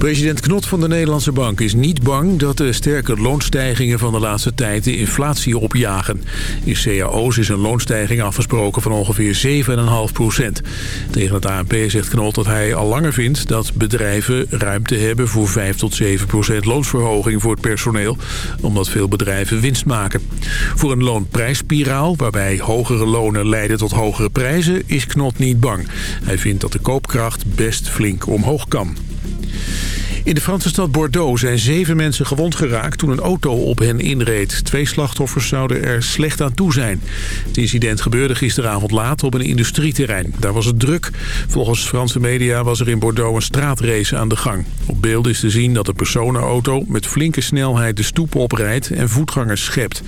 President Knot van de Nederlandse Bank is niet bang dat de sterke loonstijgingen van de laatste tijd de inflatie opjagen. In cao's is een loonstijging afgesproken van ongeveer 7,5 procent. Tegen het ANP zegt Knot dat hij al langer vindt dat bedrijven ruimte hebben voor 5 tot 7 procent loonsverhoging voor het personeel, omdat veel bedrijven winst maken. Voor een loonprijsspiraal, waarbij hogere lonen leiden tot hogere prijzen, is Knot niet bang. Hij vindt dat de koopkracht best flink omhoog kan. In de Franse stad Bordeaux zijn zeven mensen gewond geraakt toen een auto op hen inreed. Twee slachtoffers zouden er slecht aan toe zijn. Het incident gebeurde gisteravond laat op een industrieterrein. Daar was het druk. Volgens Franse media was er in Bordeaux een straatrace aan de gang. Op beeld is te zien dat de personenauto met flinke snelheid de stoep oprijdt en voetgangers schept.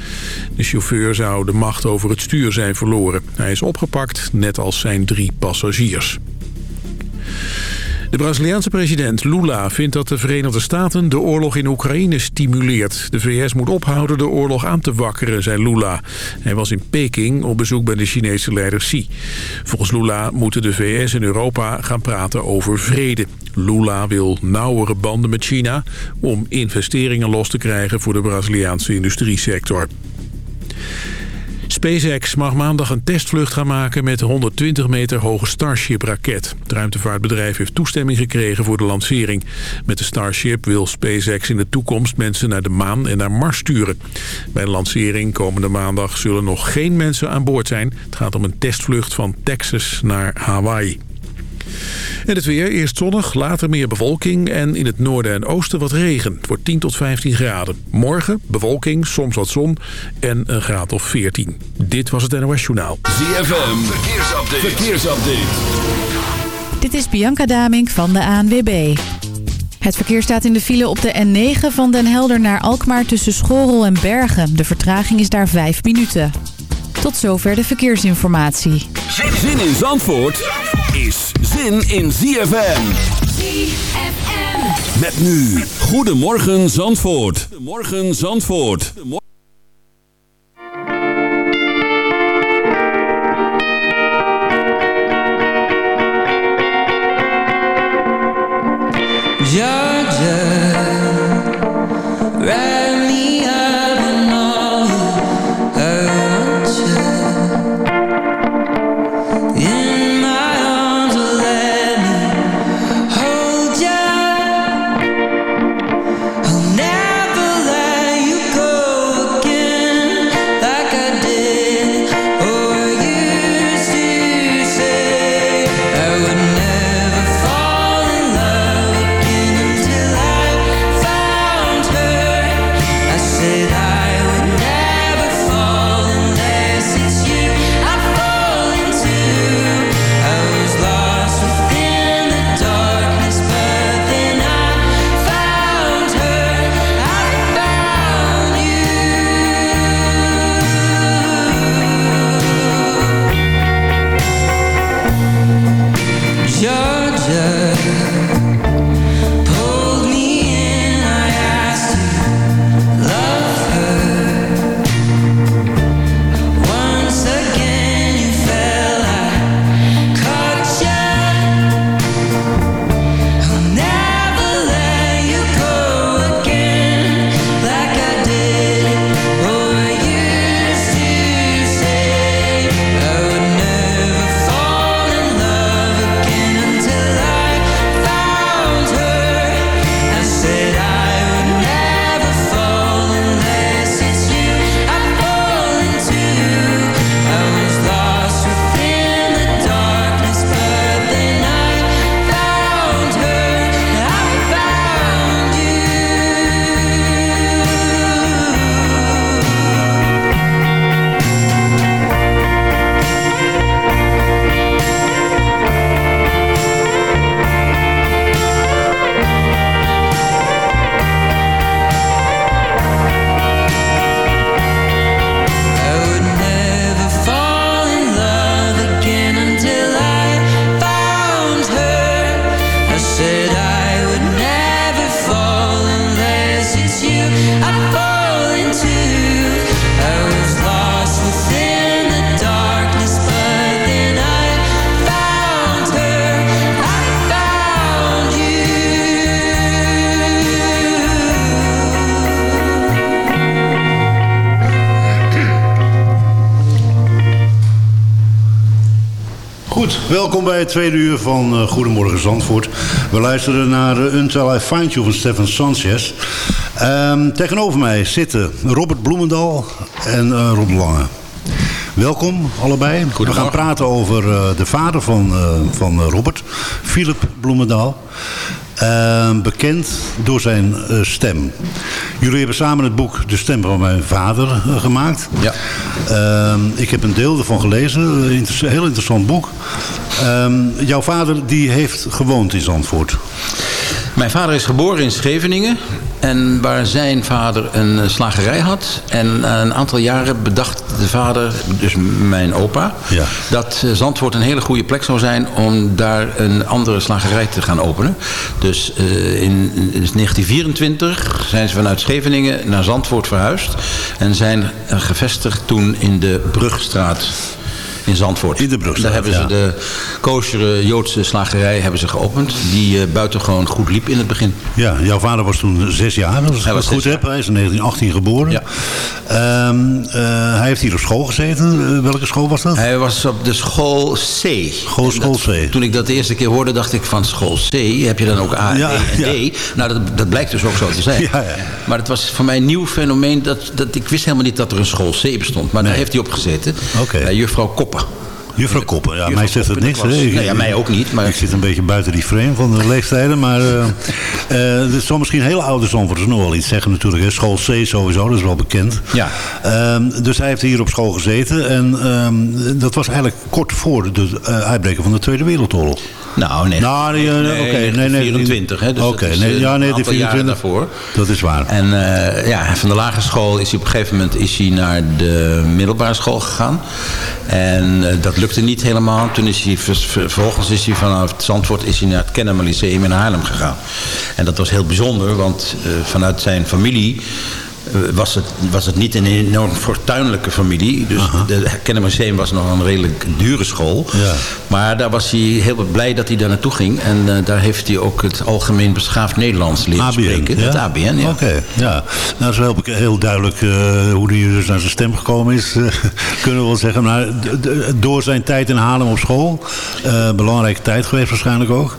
De chauffeur zou de macht over het stuur zijn verloren. Hij is opgepakt, net als zijn drie passagiers. De Braziliaanse president Lula vindt dat de Verenigde Staten de oorlog in Oekraïne stimuleert. De VS moet ophouden de oorlog aan te wakkeren, zei Lula. Hij was in Peking op bezoek bij de Chinese leider Xi. Volgens Lula moeten de VS en Europa gaan praten over vrede. Lula wil nauwere banden met China om investeringen los te krijgen voor de Braziliaanse industriesector. SpaceX mag maandag een testvlucht gaan maken met 120 meter hoge Starship-raket. Het ruimtevaartbedrijf heeft toestemming gekregen voor de lancering. Met de Starship wil SpaceX in de toekomst mensen naar de maan en naar Mars sturen. Bij de lancering komende maandag zullen nog geen mensen aan boord zijn. Het gaat om een testvlucht van Texas naar Hawaii. En het weer, eerst zonnig, later meer bewolking en in het noorden en oosten wat regen. Het wordt 10 tot 15 graden. Morgen bewolking, soms wat zon en een graad of 14. Dit was het NOS Journaal. ZFM, verkeersupdate. verkeersupdate. Dit is Bianca Damink van de ANWB. Het verkeer staat in de file op de N9 van Den Helder naar Alkmaar tussen Schorrel en Bergen. De vertraging is daar 5 minuten. Tot zover de verkeersinformatie. Zin in Zandvoort zin in ZFM. ZFM. Met nu. Goedemorgen Zandvoort. Goedemorgen Zandvoort. Welkom bij het tweede uur van uh, Goedemorgen Zandvoort. We luisteren naar uh, Until I Find You van Stefan Sanchez. Um, tegenover mij zitten Robert Bloemendal en uh, Rob Lange. Welkom allebei. We gaan praten over uh, de vader van, uh, van Robert, Philip Bloemendaal. Uh, bekend door zijn uh, stem. Jullie hebben samen het boek De Stem van mijn vader uh, gemaakt. Ja. ik heb een deel ervan gelezen. Een inter heel interessant boek. Ehm, jouw vader die heeft gewoond in Zandvoort. Mijn vader is geboren in Scheveningen. En waar zijn vader een slagerij had. En na een aantal jaren bedacht de vader, dus mijn opa... Ja. dat Zandvoort een hele goede plek zou zijn... om daar een andere slagerij te gaan openen. Dus uh, in, in 1924 zijn ze vanuit Scheveningen naar Zandvoort verhuisd. En zijn gevestigd toen in de Brugstraat in Zandvoort. In de Brugstraat, Daar hebben ze ja. de koosjere Joodse slagerij hebben ze geopend. Die uh, buitengewoon goed liep in het begin. Ja, jouw vader was toen zes jaar, als ik Hij het was goed heb. Hij is in 1918 geboren. Ja. Ehm, uh, hij heeft hier op school gezeten. Uh, welke school was dat? Hij was op de school C. School, En school dat- C. Toen ik dat de eerste keer hoorde, dacht ik van school C, heb je dan ook A, Ja, E en. D? Nou, dat, dat blijkt dus ook zo te zijn. Ja, ja. Maar het was voor mij een nieuw fenomeen. Dat, dat, ik wist helemaal niet dat er een school C bestond. Maar daar heeft hij op gezeten. Bij juffrouw Koppen. Juffrouw Koppen. Ja, Juffrouw mij zegt het niks. hè. Nee, ja, mij ook niet, maar- Ik zit een beetje buiten die frame van de leeftijden. Maar eh eh, dit zal misschien hele oude Zandvoorters nog wel iets zeggen natuurlijk. Hè. School C sowieso, dat is wel bekend. Ja. Ehm, dus hij heeft hier op school gezeten. En ehm, dat was eigenlijk kort voor de uh, uitbreken van de Tweede Wereldoorlog. Nou, nee. Nou, nee, eh, oké, nee, nee, 24, hè. Dus Oké, nee, eh, ja, nee, de aantal jaren 24. daarvoor. Dat is waar. En eh, ja, van de lagere school is hij op een gegeven moment is hij naar de middelbare school gegaan. En dat lukte niet helemaal. Toen is hij, ver- ver- vervolgens is hij vanaf Zandvoort is hij naar het Kennemer Lyceum in Haarlem gegaan. En dat was heel bijzonder, want vanuit zijn familie was het, was het niet een enorm fortuinlijke familie. Dus de Kennemer Museum was nog een redelijk dure school. Ja. Maar daar was hij heel blij dat hij daar naartoe ging. En eh, daar heeft hij ook het algemeen beschaafd Nederlands leren ABN, spreken. ja? Het ABN, ja. Oké, ja. Nou, wel bek- heel duidelijk eh, hoe hij dus naar zijn stem gekomen is, eh, kunnen we wel zeggen. Maar door zijn tijd in Haarlem op school, belangrijke tijd geweest waarschijnlijk ook.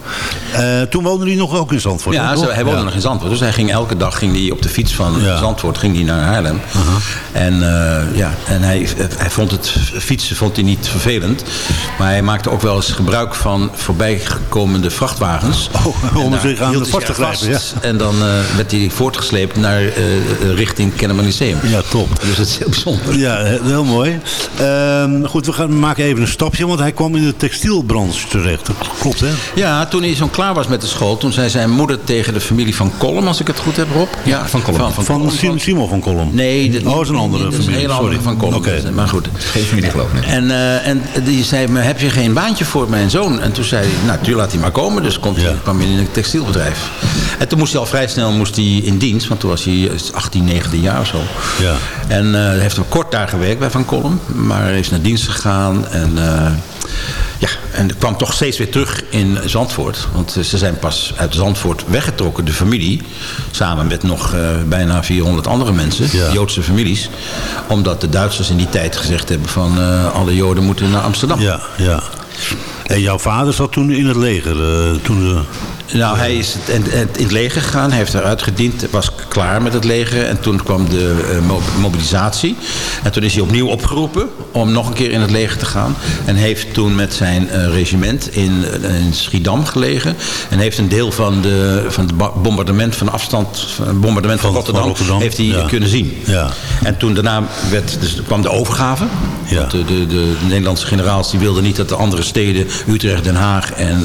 Toen woonde hij nog ook in Zandvoort. Ja, hij woonde Ja. nog in Zandvoort. Dus hij ging elke dag ging hij op de fiets van Ja. Zandvoort ging hij naar Haarlem. En, eh, ja, en hij, hij vond het fietsen vond hij niet vervelend. Maar hij maakte ook wel eens gebruik van voorbijkomende vrachtwagens. Oh, om zich aan de vast te grijpen. En dan eh, werd hij voortgesleept naar eh, richting Kennemer Lyceum. Ja, top. Dus dat is heel bijzonder. Ja, he- heel mooi. Ehm, goed, we gaan maken even een stapje, want hij kwam in de textielbranche terecht. Dat klopt, hè? Ja, toen hij zo klaar was met de school, toen zei zijn moeder tegen de familie van Kolm, als ik het goed heb, Rob. Ja, van Van, van, Kolm. Sim- Simon van Kolm. Nee, dat, Oh, is een andere dat is familie, een hele andere sorry. van Kolm. Oké. Maar goed. Geen familie geloof ik. En, eh, en die zei, maar heb je geen baantje voor mijn zoon? En toen zei hij, nou, tuurlijk laat hij maar komen. Dus komt hij, Ja. kwam hij in een textielbedrijf. En toen moest hij al vrij snel moest hij in dienst. Want toen was hij 18, 19 jaar of zo. Ja. En eh, hij heeft nog kort daar gewerkt bij Van Kolm. Maar hij is naar dienst gegaan. En, eh, ja, en kwam toch steeds weer terug in Zandvoort. Want eh, ze zijn pas uit Zandvoort weggetrokken, de familie. Samen met nog eh, bijna 400 andere mensen. Ja. Joodse families. Omdat de Duitsers in die tijd gezegd hebben van... eh, alle Joden moeten naar Amsterdam. Ja, ja. En jouw vader zat toen in het leger. toen. Nou, hij is het- in het leger gegaan. Hij heeft eruit gediend. Was klaar met het leger. En toen kwam de eh, mo- mobilisatie. En toen is hij opnieuw opgeroepen om nog een keer in het leger te gaan. En heeft toen met zijn eh, regiment in, eh, in Schiedam gelegen. En heeft een deel van, de, van bombardement van afstand, van bombardement van, Van- Rotterdam, heeft hij ja. kunnen zien. Ja. En toen daarna werd, dus kwam de overgave. Ja. De, de, de Nederlandse generaals die wilden niet dat de andere steden, Utrecht, Den Haag, en,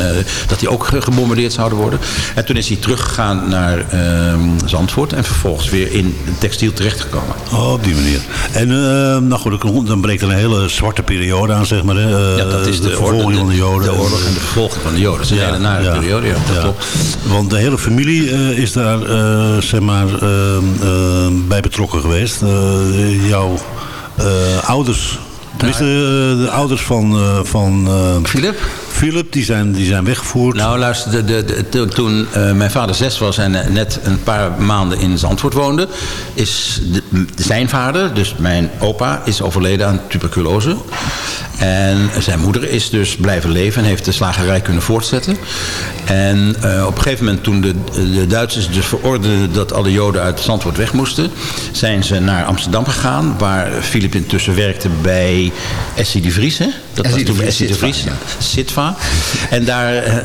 dat die ook ge- gebombardeerd zouden worden. En toen is hij teruggegaan naar ehm, Zandvoort en vervolgens weer in textiel terechtgekomen. Oh, op die manier. En eh, nou goed, dan- breekt er een hele zwarte periode aan, zeg maar. Hè? Eh, Ja, dat is de, vervolging orde- van de Joden. De oorlog en de vervolging van de Joden. Dat is een hele nare periode, ja, dat klopt. Want de hele familie eh, is daar eh, zeg maar, eh, eh, bij betrokken geweest. Jouw ouders, tenminste de ouders van, van Philip? Philip, die zijn, die zijn weggevoerd. Nou, luister, de, de, de- to- toen eh, mijn vader zes was en eh, net een paar maanden in Zandvoort woonde, is zijn vader, dus mijn opa, is overleden aan tuberculose. En zijn moeder is dus blijven leven en heeft de slagerij kunnen voortzetten. En eh, op een gegeven moment toen de, de Duitsers dus verordenden dat alle Joden uit Zandvoort weg moesten, zijn ze naar Amsterdam gegaan, waar Philip intussen werkte bij Essie de Vries. Hè? Dat Essie de toen Essie de Sitva, Vries, ja. En daar, eh, eh,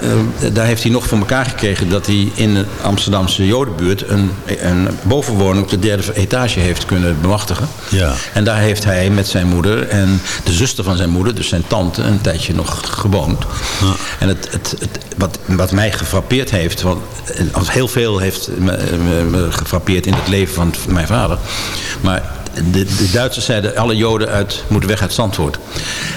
daar heeft hij nog voor elkaar gekregen dat hij in de Amsterdamse Jodenbuurt een, een bovenwoning op de derde etage heeft kunnen bemachtigen. Ja. En daar heeft hij met zijn moeder en de zuster van zijn moeder, dus zijn tante, een tijdje nog gewoond. En het, het, het, wat, wat mij gefrappeerd heeft, want eh, als heel veel heeft me, me- me gefrappeerd in het leven van mijn vader. Maar de, de Duitsers zeiden, alle Joden uit, moeten weg uit Zandvoort.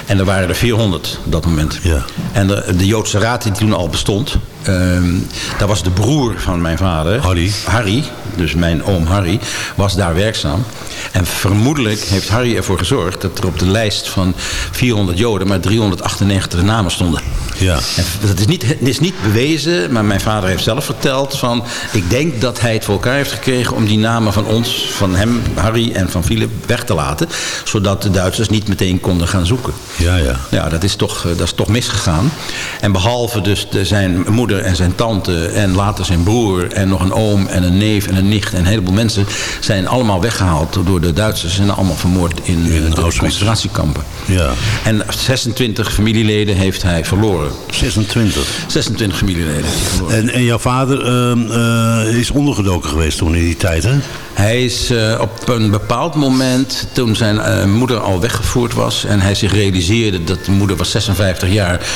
En er waren er 400 op dat moment. Ja. En de, de Joodse Raad die toen al bestond, ehm, daar was de broer van mijn vader, Harry. Harry, dus mijn oom Harry, was daar werkzaam. En vermoedelijk heeft Harry ervoor gezorgd dat er op de lijst van 400 Joden maar 398 namen stonden. Ja. En dat is niet, het is niet bewezen, maar mijn vader heeft zelf verteld van... ik denk dat hij het voor elkaar heeft gekregen om die namen van ons, van hem, Harry en van Philip weg te laten. Zodat de Duitsers niet meteen konden gaan zoeken. Ja, ja. Ja, dat is toch, eh, dat is toch misgegaan. En behalve dus de, zijn moeder en zijn tante en later zijn broer... en nog een oom en een neef en een nicht en een heleboel mensen... zijn allemaal weggehaald door de Duitsers... en allemaal vermoord in, In eh, de concentratiekampen. Ja. En 26 familieleden heeft hij verloren. 26. 26 familieleden. En, en jouw vader ehm, eh, is ondergedoken geweest toen in die tijd, hè? Hij is eh, op een bepaald moment, toen zijn eh, moeder al weggevoerd was... en hij zich realiseerde dat de moeder was 56 jaar...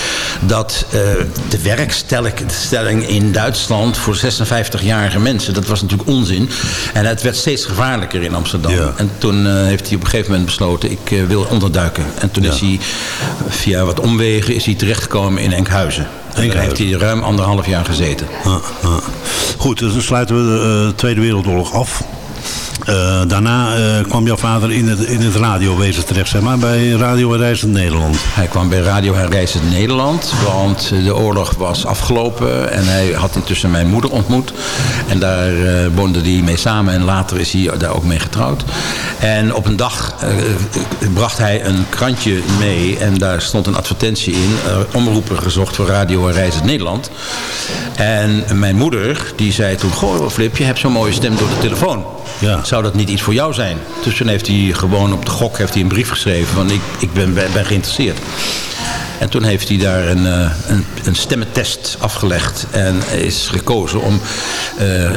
dat eh, de werkstelling in Duitsland voor 56-jarige mensen... dat was natuurlijk onzin. En het werd steeds gevaarlijker in Amsterdam. Ja. En toen heeft hij op een gegeven moment besloten... ik wil onderduiken. En toen is hij via wat omwegen is hij terechtgekomen in Enkhuizen. En daar heeft hij ruim anderhalf jaar gezeten. Ah, ah. Goed, dus dan sluiten we de Tweede Wereldoorlog af. Eh, daarna eh, kwam jouw vader in het, in het radiowezen terecht, zeg maar, bij Radio Reizend Nederland. Hij kwam bij Radio Herreizend Nederland, want de oorlog was afgelopen en hij had intussen mijn moeder ontmoet. En daar eh, woonde hij mee samen en later is hij daar ook mee getrouwd. En op een dag bracht hij een krantje mee en daar stond een advertentie in, omroepen gezocht voor Radio Herreizend Nederland. En mijn moeder, die zei toen, goh Flip, je hebt zo'n mooie stem door de telefoon. Ja. Zou dat niet iets voor jou zijn? Dus toen heeft hij gewoon op de gok heeft hij een brief geschreven van ik, ik ben, ben, ben geïnteresseerd. En toen heeft hij daar een, eh, een, een stemmentest afgelegd en is gekozen om eh,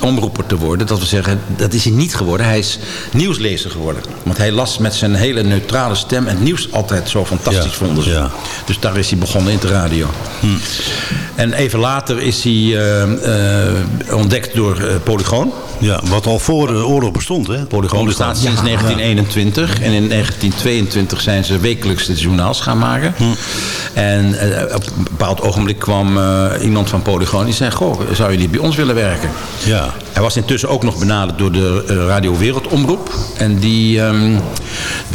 omroeper te worden. Dat wil zeggen, dat is hij niet geworden. Hij is nieuwslezer geworden. Want hij las met zijn hele neutrale stem en het nieuws altijd zo fantastisch Ja, vonden ze. ja. Dus daar is hij begonnen in de radio. En even later is hij eh, eh, ontdekt door eh, Polygoon. Ja, wat al voor de oorlog bestond, hè? Polygoon bestaat sinds 1921. En in 1922 zijn ze wekelijks de journaals gaan maken. En eh, op een bepaald ogenblik kwam eh, iemand van Polygoon die zei... Goh, zou je niet bij ons willen werken? Ja. Hij was intussen ook nog benaderd door de eh, Radio Wereldomroep. En die, ehm,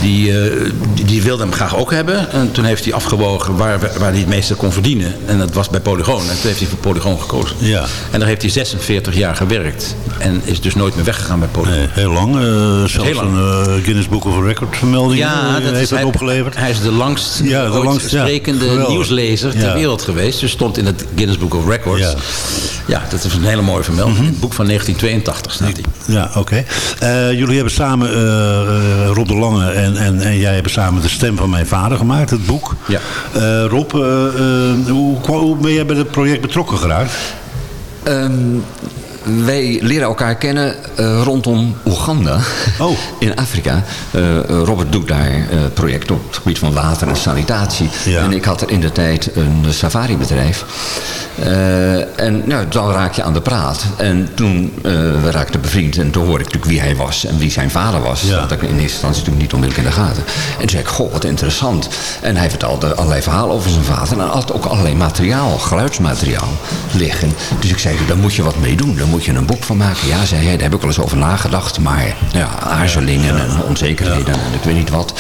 die, eh, die, die wilde hem graag ook hebben. En toen heeft hij afgewogen waar, waar hij het meeste kon verdienen. En dat was bij Polygoon. En toen heeft hij voor Polygoon gekozen. Ja. En daar heeft hij 46 jaar gewerkt. En is dus nooit meer weggegaan bij Polygoon. Nee, heel lang. eh, zelfs Heel lang. een Guinness Book of Record vermelding heeft is- dat hij, opgeleverd. Hij is de langst, Ja, de langst, ja. sprekende nieuwslezer ter Ja. wereld geweest. Dus stond in het Guinness Book of Records. Ja. Ja, dat is een hele mooie vermelding. In het boek van 1982 staat hij. Ja, oké. Eh, jullie hebben samen, eh, eh, Rob de Lange en, en, en jij hebben samen de stem van mijn vader gemaakt, het boek. Ja. Eh, Rob, hoe, hoe ben jij bij het project betrokken geraakt? Ehm, wij leren elkaar kennen eh, rondom Oeganda. Oh. In Afrika. Eh, Robert doet daar eh project op het gebied van water en sanitatie. Ja. En ik had er in de tijd een safari-bedrijf. En nou, dan raak je aan de praat. En toen we raakten bevriend. En toen hoorde ik natuurlijk wie hij was en wie zijn vader was. Ja. Dat had ik in eerste instantie natuurlijk niet onmiddellijk in de gaten. En toen zei ik, goh, wat interessant. En hij vertelde allerlei verhalen over zijn vader. En had ook allerlei materiaal, geluidsmateriaal liggen. Dus ik zei, daar moet je wat mee doen. Moet je een boek van maken. Ja, zei hij, daar heb ik wel eens over nagedacht. Maar ja, aarzelingen en onzekerheden en ik weet niet wat.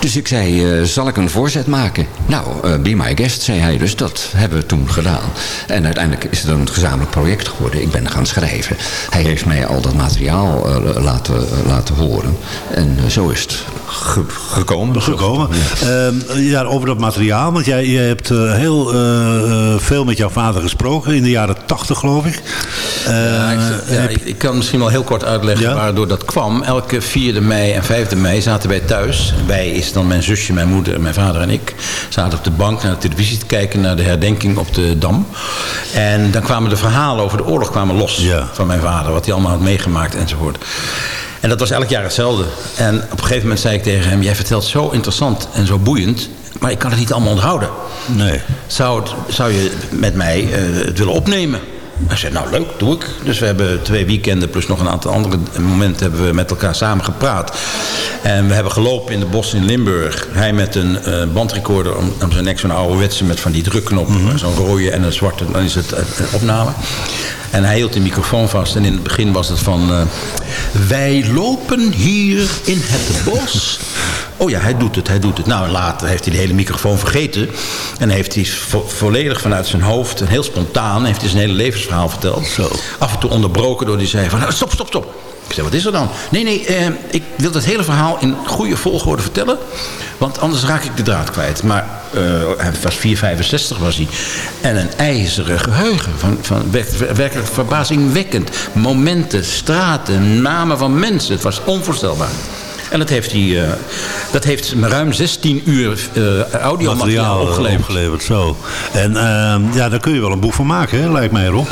Dus ik zei, eh, zal ik een voorzet maken? Nou, eh, be my guest, zei hij. Dus dat hebben we toen gedaan. En uiteindelijk is het een gezamenlijk project geworden. Ik ben gaan schrijven. Hij heeft mij al dat materiaal eh, laten, laten horen. En zo is het ge- gekomen. gekomen. Ehm, ja, over dat materiaal, want jij, jij hebt heel veel met jouw vader gesproken in de jaren tachtig, geloof ik. Eh, Ja, ik, ja, heb- ik, ik kan misschien wel heel kort uitleggen waardoor dat kwam. Elke 4e mei en 5e mei zaten wij thuis. Wij is dan mijn zusje, mijn moeder, mijn vader en ik. Zaten op de bank naar de televisie te kijken naar de herdenking op de Dam. En dan kwamen de verhalen over de oorlog kwamen los van mijn vader. Wat hij allemaal had meegemaakt enzovoort. En dat was elk jaar hetzelfde. En op een gegeven moment zei ik tegen hem... jij vertelt zo interessant en zo boeiend... maar ik kan het niet allemaal onthouden. nee. Zou, het, zou je met mij eh, het willen opnemen? Hij zei, nou leuk, doe ik. Dus we hebben twee weekenden plus nog een aantal andere momenten hebben we met elkaar samen gepraat. En we hebben gelopen in de bossen in Limburg. Hij met een eh, bandrecorder om, om zijn nek, zo'n ouderwetse met van die drukknop. Zo'n rode en een zwarte, dan is het eh, opname. En hij hield de microfoon vast en in het begin was het van... eh, wij lopen hier in het bos. Oh ja, hij doet het, hij doet het. Nou, later heeft hij de hele microfoon vergeten. En heeft hij vo- volledig vanuit zijn hoofd, en heel spontaan... heeft hij zijn hele levensverhaal verteld. Zo. Af en toe onderbroken door die zei van... "Nou, stop, stop, stop. Ik zei, wat is er dan? Nee, nee, eh, ik wil het hele verhaal in goede volgorde vertellen. Want anders raak ik de draad kwijt. Maar eh, hij was 4,65 was hij. En een ijzeren geheugen. Van, van werk- werkelijk verbazingwekkend. Momenten, straten, namen van mensen. Het was onvoorstelbaar. En dat heeft, hij, eh, dat heeft ruim 16 uur eh audiomateriaal Materiaal opgeleverd. opgeleverd. Zo. En ehm, ja, daar kun je wel een boek van maken, hè, lijkt mij, Rob.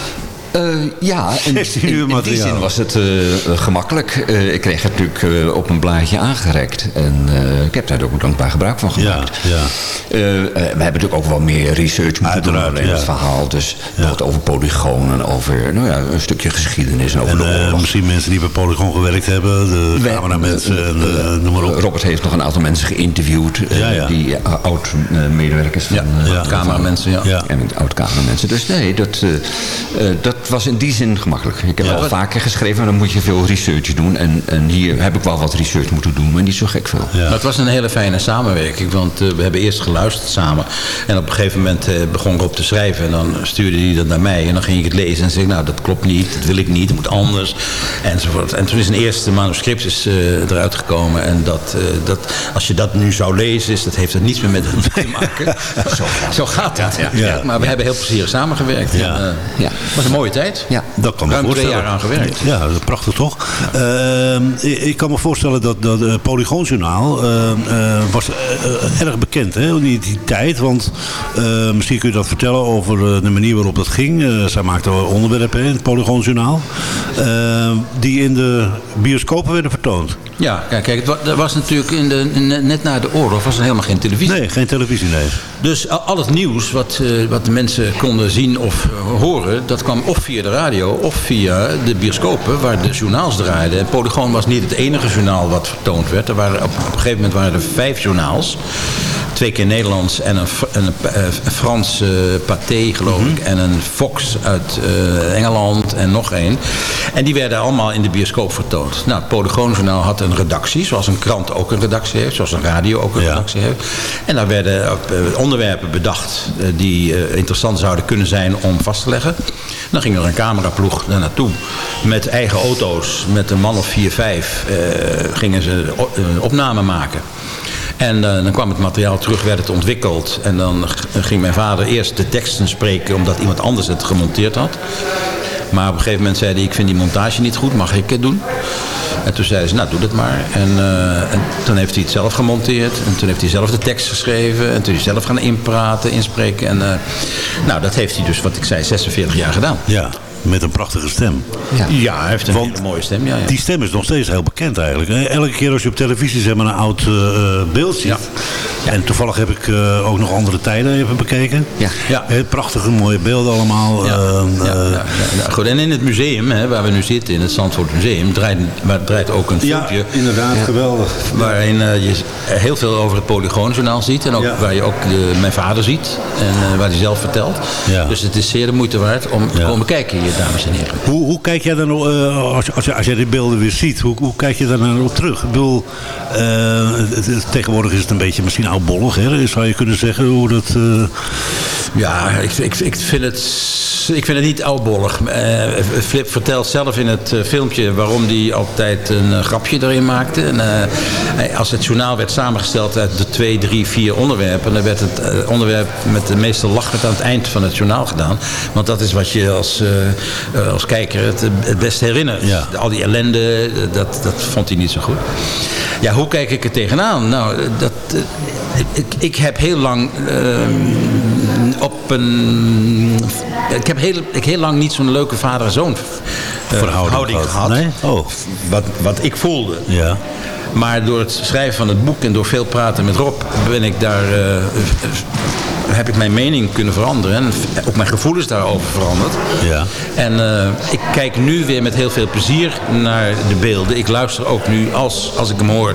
Eh, ja, in, 16 in- uur in die zin was het eh, eh, gemakkelijk. Ik kreeg het natuurlijk op een blaadje aangereikt. En ik heb daar ook dankbaar gebruik van Ja, gemaakt. ja. Eh, we hebben natuurlijk ook wel meer research moeten doen alleen ja. het verhaal. Dus wat over polygonen, over nou ja, een stukje geschiedenis en over En de misschien mensen die bij Polygon gewerkt hebben, de Wij- cameramensen en noem maar op. Robert heeft nog een aantal mensen geïnterviewd. Ja, ja. Die oud-medewerkers van... Ja, ja. cameramensen, ja. Ja. En oud-kameramensen. Dus nee, dat, eh, dat was in die zin gemakkelijk. Ik heb Ja. al vaker geschreven, maar dan moet je veel research doen. En, en hier heb ik wel wat research moeten doen, maar niet zo gek veel. Ja. Maar het was een hele fijne samenwerking, want eh, we hebben eerst geluisterd samen. En op een gegeven moment eh, begon Rob te schrijven en dan stuurde hij dat naar mij. En dan ging ik het lezen en zei ik, nou dat klopt niet, dat wil ik niet, het moet anders. Enzovoort. En toen is een eerste manuscript is, eh, eruit gekomen. En dat, dat, als je dat nu zou lezen, is, dat heeft er niets meer met het te maken. zo, zo gaat het. Ja. Maar we hebben heel plezierig samengewerkt. Ja. En, Ja. Het was een mooie tijd. Ja. Dat kan me Ruim twee voorstellen. jaar aan gewerkt. Ja, dat is prachtig toch? Ehm, ik, ik kan me voorstellen dat dat uh, Polygoonjournaal eh, eh, was eh, erg bekend hè, in die, die tijd. Want eh, misschien kun je dat vertellen over eh, de manier waarop dat ging. Eh, zij maakten onderwerpen in het Polygoonjournaal. eh, die in de bioscopen werden vertoond. Ja, kijk, kijk het wa- er was natuurlijk in de, in- net na de oorlog was er helemaal geen televisie. Nee, geen televisie, nee. Dus al, al het nieuws wat, eh, wat de mensen konden zien of eh, horen... dat kwam of via de radio of via de bioscopen waar de journaals draaiden. En Polygoon was niet het enige journaal wat vertoond werd. Er waren, op, op een gegeven moment waren er vijf journaals. Twee keer Nederlands en een, Fr- en een, eh, een Frans Pathé, geloof ik. En een Fox uit eh, Engeland en nog één. En die werden allemaal in de bioscoop vertoond. Nou, het Polygoonjournaal had een redactie, zoals een krant ook een redactie heeft. Zoals een radio ook een Ja. redactie heeft. En daar werden onderwerpen bedacht die interessant zouden kunnen zijn om vast te leggen. Dan ging er een cameraploeg daar naartoe met eigen auto's, met een man of vier, vijf, gingen ze o- opnamen maken. En eh, dan kwam het materiaal terug, werd het ontwikkeld. En dan g- ging mijn vader eerst de teksten spreken, omdat iemand anders het gemonteerd had. Maar op een gegeven moment zei hij, ik vind die montage niet goed, mag ik het doen? En toen zeiden ze, nou doe dat maar. En, eh, en toen heeft hij het zelf gemonteerd. En toen heeft hij zelf de tekst geschreven. En toen is hij zelf gaan inpraten, inspreken. En eh, nou, dat heeft hij dus, wat ik zei, 46 jaar gedaan. Ja, met een prachtige stem. Ja. Ja, hij heeft een Want hele mooie stem. Ja, ja. Die stem is nog steeds heel bekend eigenlijk. Elke keer als je op televisie zeg maar, een oud eh, eh, beeld ziet. Ja. En toevallig heb ik eh, ook nog andere tijden even bekeken. Ja. Ja. Heel prachtige mooie beelden allemaal. Ja, eh, ja, ja, eh, ja, ja, goed. En in het museum, hè, waar we nu zitten, in het Zandvoort Museum, draait, waar draait ook een ja, filmpje. inderdaad, geweldig. Waarin je heel veel over het Polygoonjournaal ziet. En ook Ja. waar je ook de, mijn vader ziet. En waar hij zelf vertelt. Ja. Dus het is zeer de moeite waard om te Ja. komen kijken hier. Dames en heren. Hoe, hoe kijk jij dan, eh, als, als, als je die beelden weer ziet, hoe, hoe kijk je daar nou op terug? Ik bedoel, eh, het- tegenwoordig is het een beetje misschien oudbollig, hè? zou je kunnen zeggen hoe dat... eh, Ja, ik, ik, ik, vind het, ik vind het niet oudbollig. Flip vertelt zelf in het filmpje waarom hij altijd een grapje erin maakte. En, als het journaal werd samengesteld uit de twee, drie, vier onderwerpen... dan werd het onderwerp met de meeste lach werd aan het eind van het journaal gedaan. Want dat is wat je als, eh, als kijker het, het best herinnert. Ja. Al die ellende, eh, dat, dat vond hij niet zo goed. Ja, hoe kijk ik er tegenaan? Nou, eh, dat, ik, ik heb heel lang eh, op een... Ik heb heel, ik heel lang niet zo'n leuke vader en zoon eh, Verhouding gehad. Nee? Oh. Wat, wat ik voelde. ja. Maar door het schrijven van het boek en door veel praten met Rob... ben ik daar, heb ik mijn mening kunnen veranderen. En ook mijn gevoelens daarover veranderd. Ja. En eh, ik kijk nu weer met heel veel plezier naar de beelden. Ik luister ook nu als, als ik hem hoor.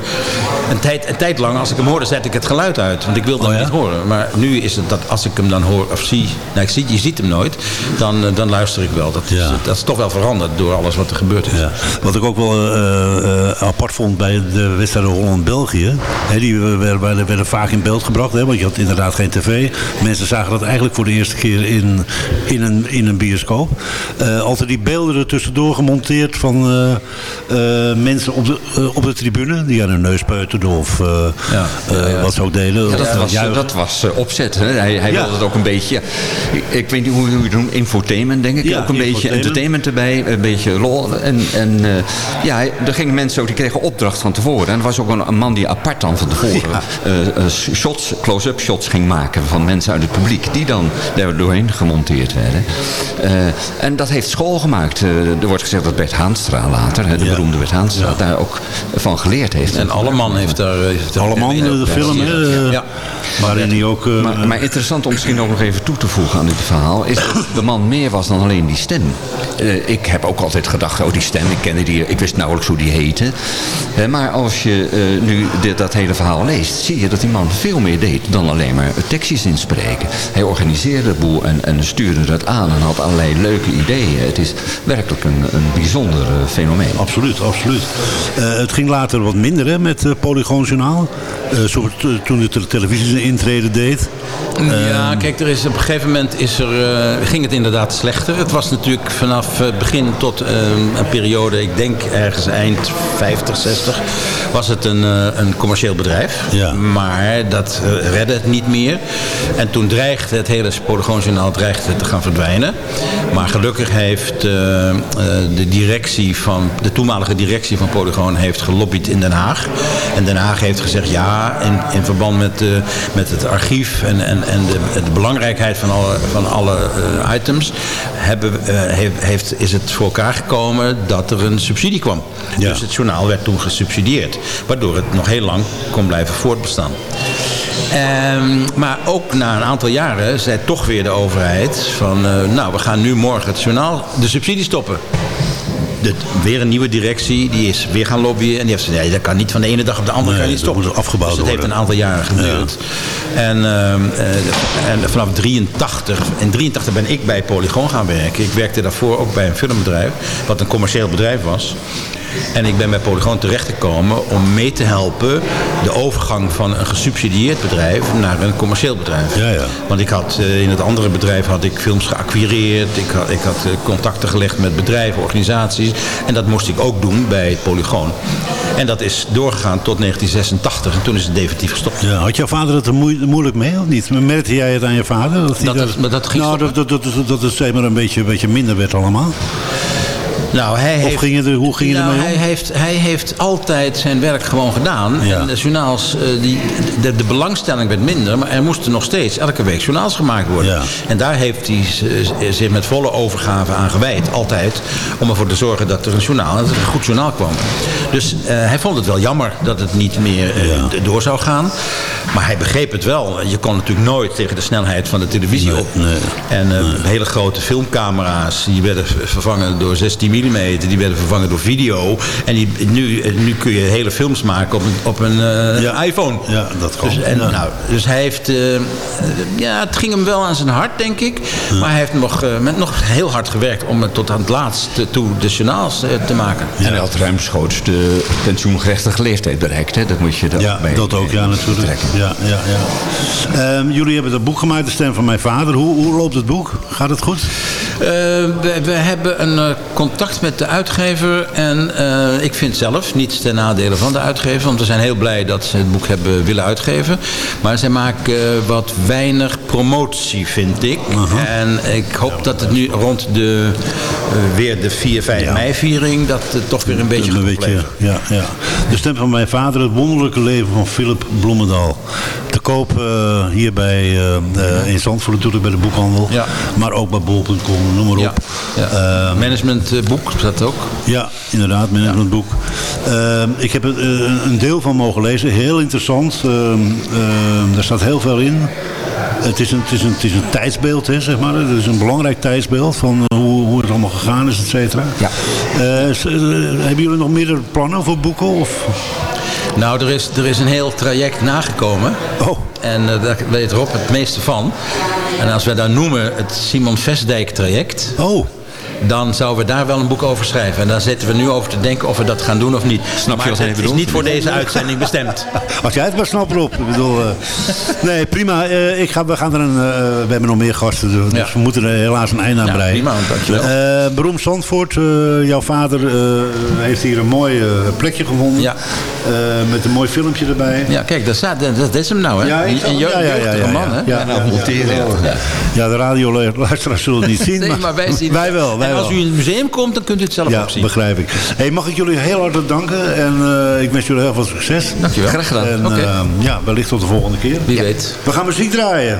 Een tijd, een tijd lang, als ik hem hoorde, zet ik het geluid uit. Want ik wil dat Oh ja? niet horen. Maar nu is het dat als ik hem dan hoor of zie... Nou, ik zie je ziet hem nooit. Dan, eh, dan luister ik wel. Dat, is, Ja. dat is toch wel veranderd door alles wat er gebeurd is. Ja. Wat ik ook wel eh, eh, apart vond bij de wedstrijd Holland-België. Die werden, werden, werden vaak in beeld gebracht. Hè, want je had inderdaad geen tv. Mensen zagen dat eigenlijk voor de eerste keer in, in, een, in een bioscoop. Eh, altijd die beelden er tussendoor gemonteerd van eh, eh, mensen op de, op de tribune. Die aan hun neus peuterden of Ja. wat ze ook deden. Ja, dat was, dat was opzet. Hè? Hij, hij wilde het ook een beetje... ik, ik weet niet hoe je het noemt. Infotainment, denk ik. Ook een beetje entertainment erbij. Een beetje lol. En, en ja, er gingen mensen ook... Die kregen opdracht van tevoren. En er was ook een, een man die apart dan van tevoren... shots, close-up shots ging maken van mensen uit het publiek. Die dan daar doorheen gemonteerd werden. Eh, en dat heeft school gemaakt. Eh, er wordt gezegd dat Bert Haanstra later... hè, de Ja. beroemde Bert Haanstra... daar ook van geleerd heeft. En Alleman heeft daar... eh, heeft daar- Alleman, heeft de film, hè, Ja. Waarin hij ook... Maar, maar interessant om misschien ook nog even toe te voegen aan dit verhaal... is dat de man meer was dan alleen die stem. Eh, ik heb ook altijd gedacht, oh die stem, ik kende die... Ik wist nauwelijks hoe die heette. Eh, maar als je eh, nu dit, dat hele verhaal leest... zie je dat die man veel meer deed dan alleen maar tekstjes inspreken. Hij organiseerde de boel en, en stuurde dat aan... en had allerlei leuke ideeën. Het is werkelijk een, een bijzonder eh, fenomeen. Absoluut, absoluut. Eh, het ging later wat minder hè, met uh, Polygoon Journaal. Eh, zo, t- toen de te- televisie zijn intrede deed. Ja, kijk, er is, op een gegeven moment is er, eh, ging het inderdaad slechter. Het was natuurlijk vanaf het begin tot een periode, ik denk ergens eind 50, 60, was het een, eh, een commercieel bedrijf. Ja. Maar dat redde het niet meer. En toen dreigde het hele Polygoonjournaal dreigde te gaan verdwijnen. Maar gelukkig heeft eh, eh, de directie van, de toenmalige directie van Polygoon heeft gelobbyd in Den Haag. En Den Haag heeft gezegd ja, in, in verband met, eh, met het archief en, en, en de, de belangrijkheid van alle, van alle items, hebben, heeft, heeft, is het voor elkaar gekomen dat er een subsidie kwam. Ja. Dus het journaal werd toen gesubsidieerd. Waardoor het nog heel lang kon blijven voortbestaan. Ehm, maar ook na een aantal jaren zei toch weer de overheid van... eh, nou, we gaan nu morgen het journaal de subsidie stoppen. De, weer een nieuwe directie, die is weer gaan lobbyen. En die heeft gezegd, nee, dat kan niet van de ene dag op de andere Nee, kan niet dat stoppen. moet afgebouwd dus het heeft een aantal jaren geduurd. En, ehm, eh, en vanaf 83, in 83 ben ik bij Polygoon gaan werken. Ik werkte daarvoor ook bij een filmbedrijf, wat een commercieel bedrijf was. En ik ben bij Polygoon terechtgekomen om mee te helpen de overgang van een gesubsidieerd bedrijf naar een commercieel bedrijf. Ja, ja. Want ik had eh, in het andere bedrijf had ik films geacquireerd. Ik had, ik had eh, contacten gelegd met bedrijven, organisaties. En dat moest ik ook doen bij Polygoon. En dat is doorgegaan tot 1986 en toen is het definitief gestopt. Ja, had jouw vader het er moe- moeilijk mee of niet? Merkte jij het aan je vader? Dat, hij Dat het- dat ging nou, dat, dat, dat, dat, dat het zeg maar een beetje, een beetje minder werd allemaal? Nou, hij Of heeft, ging je er, hoe ging nou, ermee om? hij, heeft, hij heeft altijd zijn werk gewoon gedaan. Ja. En de journaals, eh, die, de, de belangstelling werd minder, maar er moesten nog steeds elke week journaals gemaakt worden. Ja. En daar heeft hij zich met volle overgave aan gewijd, altijd, om ervoor te zorgen dat er een journaal, dat er een goed journaal kwam. Dus eh, hij vond het wel jammer dat het niet meer eh, Ja. door zou gaan. Maar hij begreep het wel. Je kon natuurlijk nooit tegen de snelheid van de televisie Nee, op. nee. En hele grote filmcamera's, die werden vervangen door 16 mm mm, die werden vervangen door video. En die, nu, nu kun je hele films maken op een, op een eh, iPhone. Ja, dat kan. Dus, en, Ja. nou, dus hij heeft... eh, ja, het ging hem wel aan zijn hart, denk ik. Maar hij heeft nog, eh, met nog heel hard gewerkt om het tot aan het laatste toe de journaals te maken. En hij had ruimschoots de pensioengerechtige leeftijd bereikt. Hè? Dat moet je er Ja, bij dat ook, ja, natuurlijk. Ja, ja, ja. Ehm, jullie hebben dat boek gemaakt, De Stem van Mijn Vader. Hoe, hoe loopt het boek? Gaat het goed? Eh, we, we hebben een eh, contact met de uitgever. En eh, ik vind zelf niets ten nadele van de uitgever. Want we zijn heel blij dat ze het boek hebben willen uitgeven. Maar zij maken eh, wat weinig promotie, vind ik. En ik hoop dat het nu rond de, eh, weer de 4, 5 Ja. mei viering... dat het toch weer een beetje een beetje, ja, ja. De Stem van Mijn Vader, Het Wonderlijke Leven van Philip Bloemendaal. Te koop hier bij, in Zandvoort natuurlijk bij de boekhandel. Ja. Maar ook bij bol.com, noem maar op. ja. Ehm, Managementboek, dat ook. Ja, inderdaad, managementboek. Ehm, ik heb er eh, een deel van mogen lezen. Heel interessant. Ehm, ehm, daar staat heel veel in. Het is een, het is een, het is een tijdsbeeld, hè, zeg maar. Het is een belangrijk tijdsbeeld van eh, hoe, hoe het allemaal gegaan is, et cetera. Ja. Eh, hebben jullie nog meerdere plannen voor boeken? Of? Nou, er is, er is een heel traject nagekomen. Oh. En daar weet Rob het meeste van. En als we dat noemen het Simon Vestdijk traject... Oh, dan zouden we daar wel een boek over schrijven. En daar zitten we nu over te denken of we dat gaan doen of niet. Snap je maar wat hij het is niet voor deze uitzending bestemd. als jij het maar snapt, Rob. Ik bedoel, eh, nee, prima. Eh, ik ga, we, gaan er een, eh, we hebben nog meer gasten, dus Ja. we moeten er helaas een einde aan Ja, breien. prima, dankjewel. Beroemd Zandvoort, jouw vader heeft hier een mooi plekje gevonden. Ja. Met een mooi filmpje erbij. Ja, kijk, dat, staat, dat, dat is hem nou, hè? Ja, ik een ja, ja, ja, jeugdige ja, man, ja. hè? Ja, ja, monteren, ja. Ja. Ja, de radioluisteraars zullen het niet zien. Nee, maar wij zien Wij wel, wij En als u in het museum komt, dan kunt u het zelf Ja, ook zien. begrijp ik. Hey, mag ik jullie heel hartelijk danken en eh, ik wens jullie heel veel succes. Dankjewel. Graag gedaan. En Oké. eh, ja, wellicht tot de volgende keer. Wie weet. We gaan muziek draaien.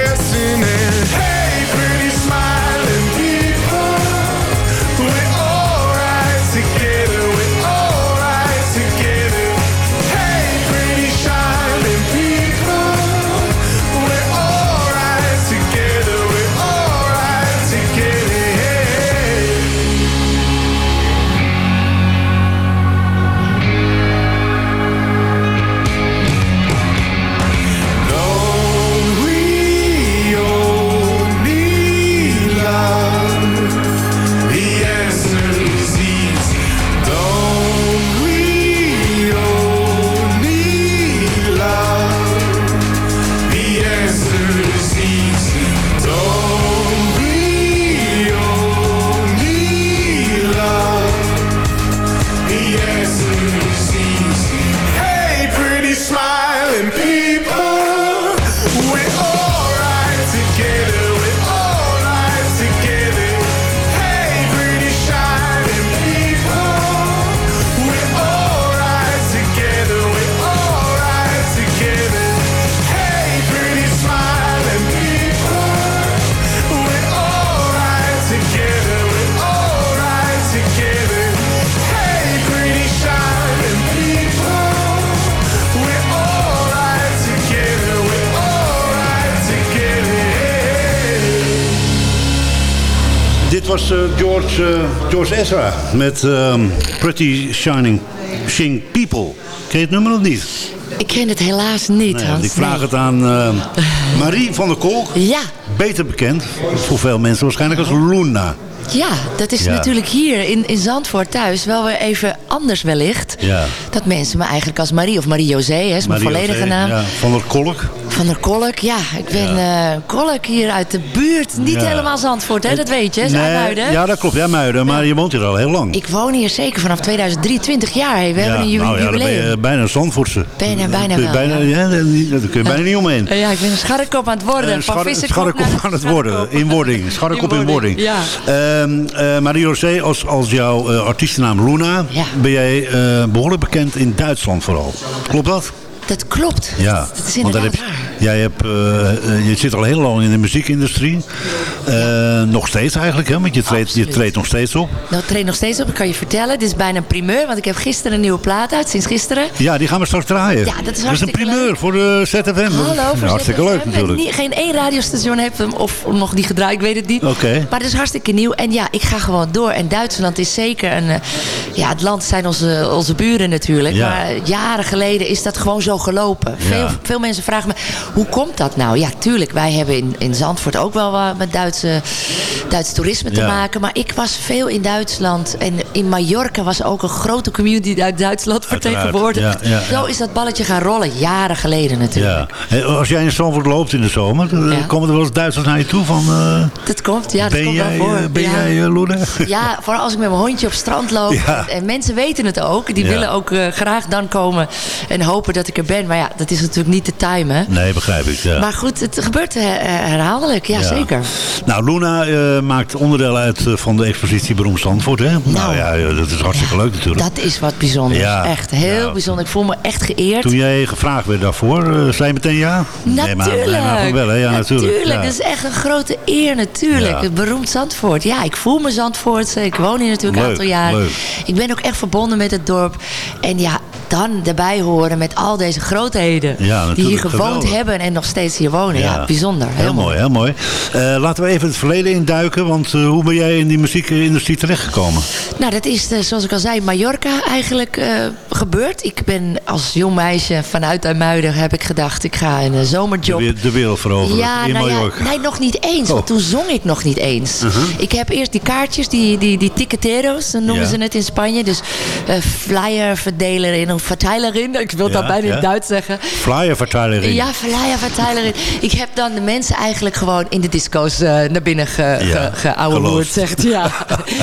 was eh, George, eh, George Ezra met ehm, Pretty Shining Shing People. Ken je het nummer of niet? Ik ken het helaas niet, Nee, Hans. ik vraag nee. het aan ehm, Marie van der Kolk. Ja, Beter bekend, voor veel mensen waarschijnlijk als Luna. Ja, dat is Ja. natuurlijk hier in, in Zandvoort thuis wel weer even anders wellicht. Ja. Dat mensen me eigenlijk als Marie of Marie-José, hè, is mijn volledige naam. Ja, van der Kolk. Van der Kolk, ja. Ik ben eh Kolk hier uit de buurt. Niet Ja. helemaal Zandvoort, hè, dat weet je. Zuidmuiden. ja, dat klopt. Ja, Muiden. Maar je woont hier al heel lang. Ik woon hier zeker vanaf 2023 jaar. Hey, we ja, hebben een ju- nou, ja, dan ben jubileum. je bijna Zandvoortse. Bijna, bijna wel, Bijna, ja. ja, daar kun je bijna niet omheen. Eh, Ja, ik ben een scharrekop aan het worden. Een Van scharrekop aan het worden. In wording. Scharrekop in In wording. wording, ja. Ehm, eh, Marie-José, als, als jouw eh, artiestennaam Luna... Ja. ben jij eh, behoorlijk bekend in Duitsland vooral. Klopt dat? Dat klopt. Ja. Dat is Want daar inderdaad heb, waar. Jij hebt, eh, eh, je zit al heel lang in de muziekindustrie. Eh, nog steeds eigenlijk, hè? Want je treedt, je treedt nog steeds op. Nou, ik treed nog steeds op. Ik kan je vertellen. Dit is bijna een primeur. Want ik heb gisteren een nieuwe plaat uit. Sinds gisteren. Ja, die gaan we straks draaien. Ja, dat is een hartstikke primeur leuk. voor de ZFM. Hallo, voor Ja, hartstikke ZFM. leuk natuurlijk. Niet- geen één radiostation heeft hem of nog niet gedraaid, ik weet het niet. Oké. Maar het is hartstikke nieuw. En ja, ik ga gewoon door. En Duitsland is zeker een... ja, het land zijn onze, onze buren natuurlijk. Ja. Maar jaren geleden is dat gewoon zo gelopen. Veel, veel mensen vragen me, hoe komt dat nou? Ja, tuurlijk, wij hebben in, in Zandvoort ook wel wat met Duitse, Duits toerisme te Ja. maken. Maar ik was veel in Duitsland. En in Mallorca was ook een grote community uit Duitsland vertegenwoordigd. ja, ja, ja. Zo is dat balletje gaan rollen. Jaren geleden natuurlijk. Hey, als jij in Zandvoort loopt in de zomer, dan Ja. komen er wel eens Duitsers naar je toe van... eh, Dat komt, ja, dat ben komt jij, wel voor. eh, ben ja. jij eh, Loene? Ja, vooral als ik met mijn hondje op strand loop. En mensen weten het ook. Die willen ook eh, graag dan komen en hopen dat ik er ben. Maar ja, dat is natuurlijk niet te timen. Nee, begrijp ik. Ja. Maar goed, het gebeurt eh, herhaaldelijk. Ja, zeker. Nou, Luna eh, maakt onderdeel uit eh, van de expositie Beroemd Zandvoort, hè? Nou, ja, ja, dat is hartstikke leuk natuurlijk. Dat is wat bijzonders. Ja. Echt heel Ja. bijzonder. Ik voel me echt geëerd. Toen jij gevraagd werd daarvoor, eh, zei je meteen ja? Nee, maar, Natuurlijk. nee, maar wel, hè? Ja, natuurlijk. Ja. Dat is echt een grote eer natuurlijk. Het beroemd Zandvoort. Ja, ik voel me Zandvoort. Ik woon hier natuurlijk een aantal jaar. leuk. Ik ben ook echt verbonden met het dorp. En ja, dan erbij horen met al deze grootheden. Ja, die hier gewoond Geweldig. hebben en nog steeds hier wonen. Ja, bijzonder. Heel, mooi, heel mooi. Eh, laten we even het verleden induiken, want eh, hoe ben jij in die muziekindustrie terechtgekomen? Nou, dat is, eh, zoals ik al zei, Mallorca eigenlijk gebeurd. Ik ben als jong meisje vanuit IJmuiden heb ik gedacht... ik ga een De, zomerjob de wereld veroveren Ja, in nou ja, Mallorca. nee, nog niet eens. Oh. Want toen zong ik nog niet eens. Uh-huh. Ik heb eerst die kaartjes, die, die, die ticketeros, dan noemen Ja. ze het in Spanje. Dus eh flyerverdeler of verteilerin. Ik wil Ja, dat bijna in ja. het Duits zeggen. Flyerverteilerin. Ja, flyerverteilerin. Ik heb dan de mensen eigenlijk gewoon in de disco's eh, naar binnen ge, Ja, ge, zegt ja.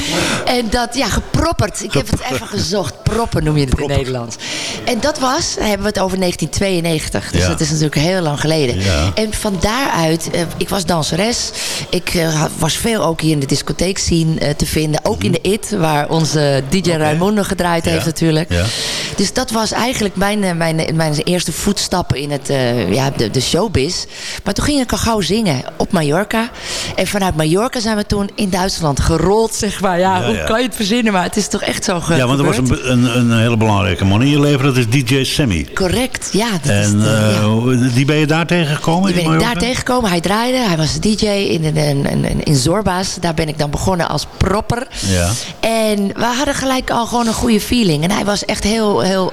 en dat, ja, gepropperd. Ik heb het even gezocht. Proppen noem je het in Nederlands. En dat was, hebben we het over 1992. Dus Ja. dat is natuurlijk heel lang geleden. Ja. En van daaruit, eh, ik was danseres. Ik eh, was veel ook hier in de discotheek zien te vinden. Ook in de IT, waar onze DJ Raimundo gedraaid Mhm. Heeft natuurlijk. Ja. Dus dat was eigenlijk mijn, eh, mijn, mijn eerste voetstappen in het, eh, ja, de, de showbiz. Maar toen ging ik al gauw zingen op Mallorca. En vanuit Mallorca zijn we toen in Duitsland gerold, zeg maar. Ja, Ja, hoe ja. kan je het verzinnen? Maar het is toch echt zo ge- Ja, want er was gebeurd. een, een, een hele belangrijke man in je leven, dat is DJ Sammy. Correct, ja. Dat is En de- ja. eh, die ben je daar tegengekomen? Die ben ik daar tegengekomen. Hij draaide. Hij was DJ in, in, in, in Zorba's. Daar ben ik dan begonnen als propper. Ja. En we hadden gelijk al gewoon een goede feeling. En hij was echt heel, heel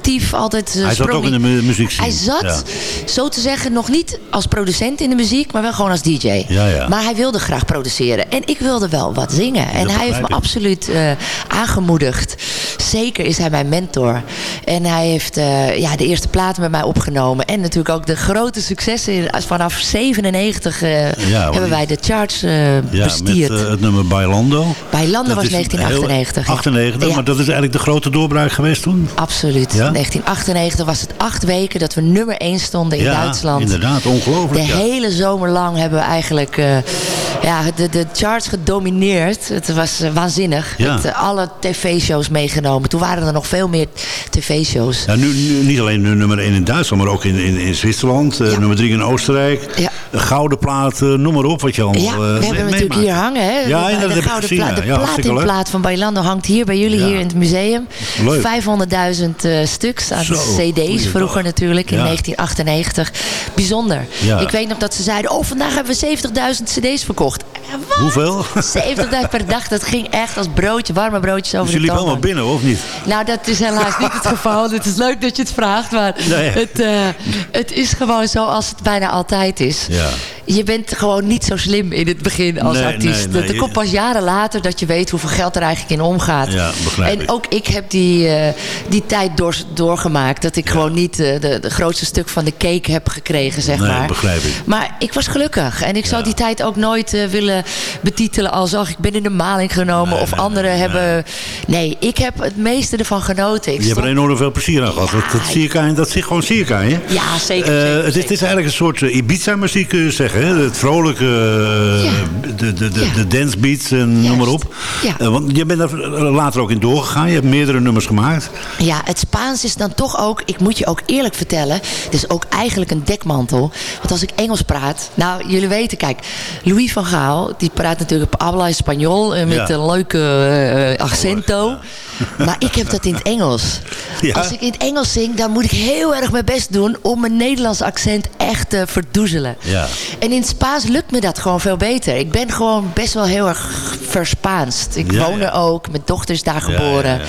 actief. Altijd, eh, Hij zat ook in de mu- muziek Hij zat, zo te zeggen, nog niet als producent in de muziek, maar wel gewoon als DJ. Ja, ja. Maar hij wilde graag produceren. En ik wilde wel wat zingen. En hij heeft me ik. absoluut eh, aangemoedigd. Zeker is hij mijn mentor. En hij heeft eh, ja, de eerste platen met mij opgenomen. En natuurlijk ook de grote successen. Vanaf 97 eh, want hebben wij de charts met bestierd. eh, het nummer Bailando. Dat was is 1998. heel- 98, Ja. maar dat is eigenlijk de grote doorbraak geweest toen? Absoluut. Ja? In 1998 was het acht weken dat we nummer 1 stonden in ja, Duitsland. inderdaad, ongelooflijk. De ja. hele zomer lang hebben we eigenlijk eh, ja, de, de charts gedomineerd. Het was eh, waanzinnig. Met, eh, alle tv-shows meegenomen. Toen waren er nog veel meer tv-shows. Ja, nu, nu- niet alleen nu nummer 1 in Duitsland, maar ook in, in, in Zwitserland. nummer 3 in Oostenrijk. Ja. Gouden plaat, noem maar op wat je allemaal Ja, we hebben hem natuurlijk hier hangen. Hè? Ja, de, de gouden gezien, plaat, de platinplaat van Bailando hangt hier bij jullie hier in het museum. Leuk. 500.000 eh, stuks aan Zo, cd's vroeger natuurlijk in Ja. 1998. Bijzonder. Ja. Ik weet nog dat ze zeiden, oh vandaag hebben we 70.000 cd's verkocht. Hoeveel? 70.000 per dag, dat ging echt als broodje, warme broodjes over Dus de jullie allemaal binnen, of niet? Nou, dat is helaas niet het geval. Het is leuk dat je het vraagt, maar Nee. het, eh, het is gewoon zoals het bijna altijd is. Ja. Je bent gewoon niet zo slim in het begin als Nee, artiest. nee. Het komt pas jaren later dat je weet hoeveel geld er eigenlijk in omgaat. Ja, en ook ik heb die, eh, die tijd door, doorgemaakt. Dat ik gewoon niet eh, de, de grootste stuk van de cake heb gekregen, zeg Nee, maar. begrijp ik. Maar ik was gelukkig. En ik zou die tijd ook nooit eh, willen betitelen als... Oh, ik ben in de maling genomen. Nee, of nee, anderen nee, hebben... Nee, ik heb het meeste ervan genoten. Ik Je hebt er enorm veel plezier aan gehad. Dat, dat, zie ik aan, dat zie gewoon zie ik aan je. Ja, zeker. Eh, zeker, het, is, het is eigenlijk een soort eh, Ibiza-muziek, kun je zeggen. Hè? Het vrolijke, eh, Ja. de, de, de, Ja. de dance beats en noem maar op. Want je bent er later ook in doorgegaan. Je hebt meerdere nummers gemaakt. Ja, het Spaans is dan toch ook, ik moet je ook eerlijk vertellen, het is ook eigenlijk een dekmantel. Want als ik Engels praat, nou jullie weten, kijk, Louis van Gaal, die praat natuurlijk op habla español eh, met Ja. een leuke eh, accento. Maar ik heb dat in het Engels. Ja. Als ik in het Engels zing, dan moet ik heel erg mijn best doen om mijn Nederlands accent echt te verdoezelen. Ja. En in het Spaans lukt me dat gewoon veel beter. Ik ben gewoon best wel heel erg verspaanst. Ik Ja, woon er ook, mijn dochter is daar geboren.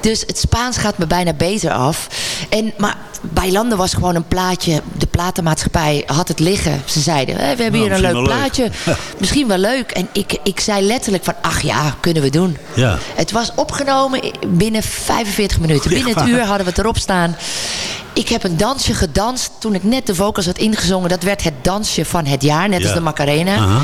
Dus het Spaans gaat me bijna beter af. En, maar bij Landen was gewoon een plaatje. De platenmaatschappij had het liggen. Ze zeiden, "Hé, we hebben Nou, hier een leuk." plaatje. misschien wel leuk. En ik, ik zei letterlijk van, ach ja, kunnen we doen. Ja. Het was opgenomen binnen 45 minuten. Binnen het uur hadden we het erop staan. Ik heb een dansje gedanst toen ik net de vocals had ingezongen. Dat werd het dansje van het jaar, net Ja. als de Macarena.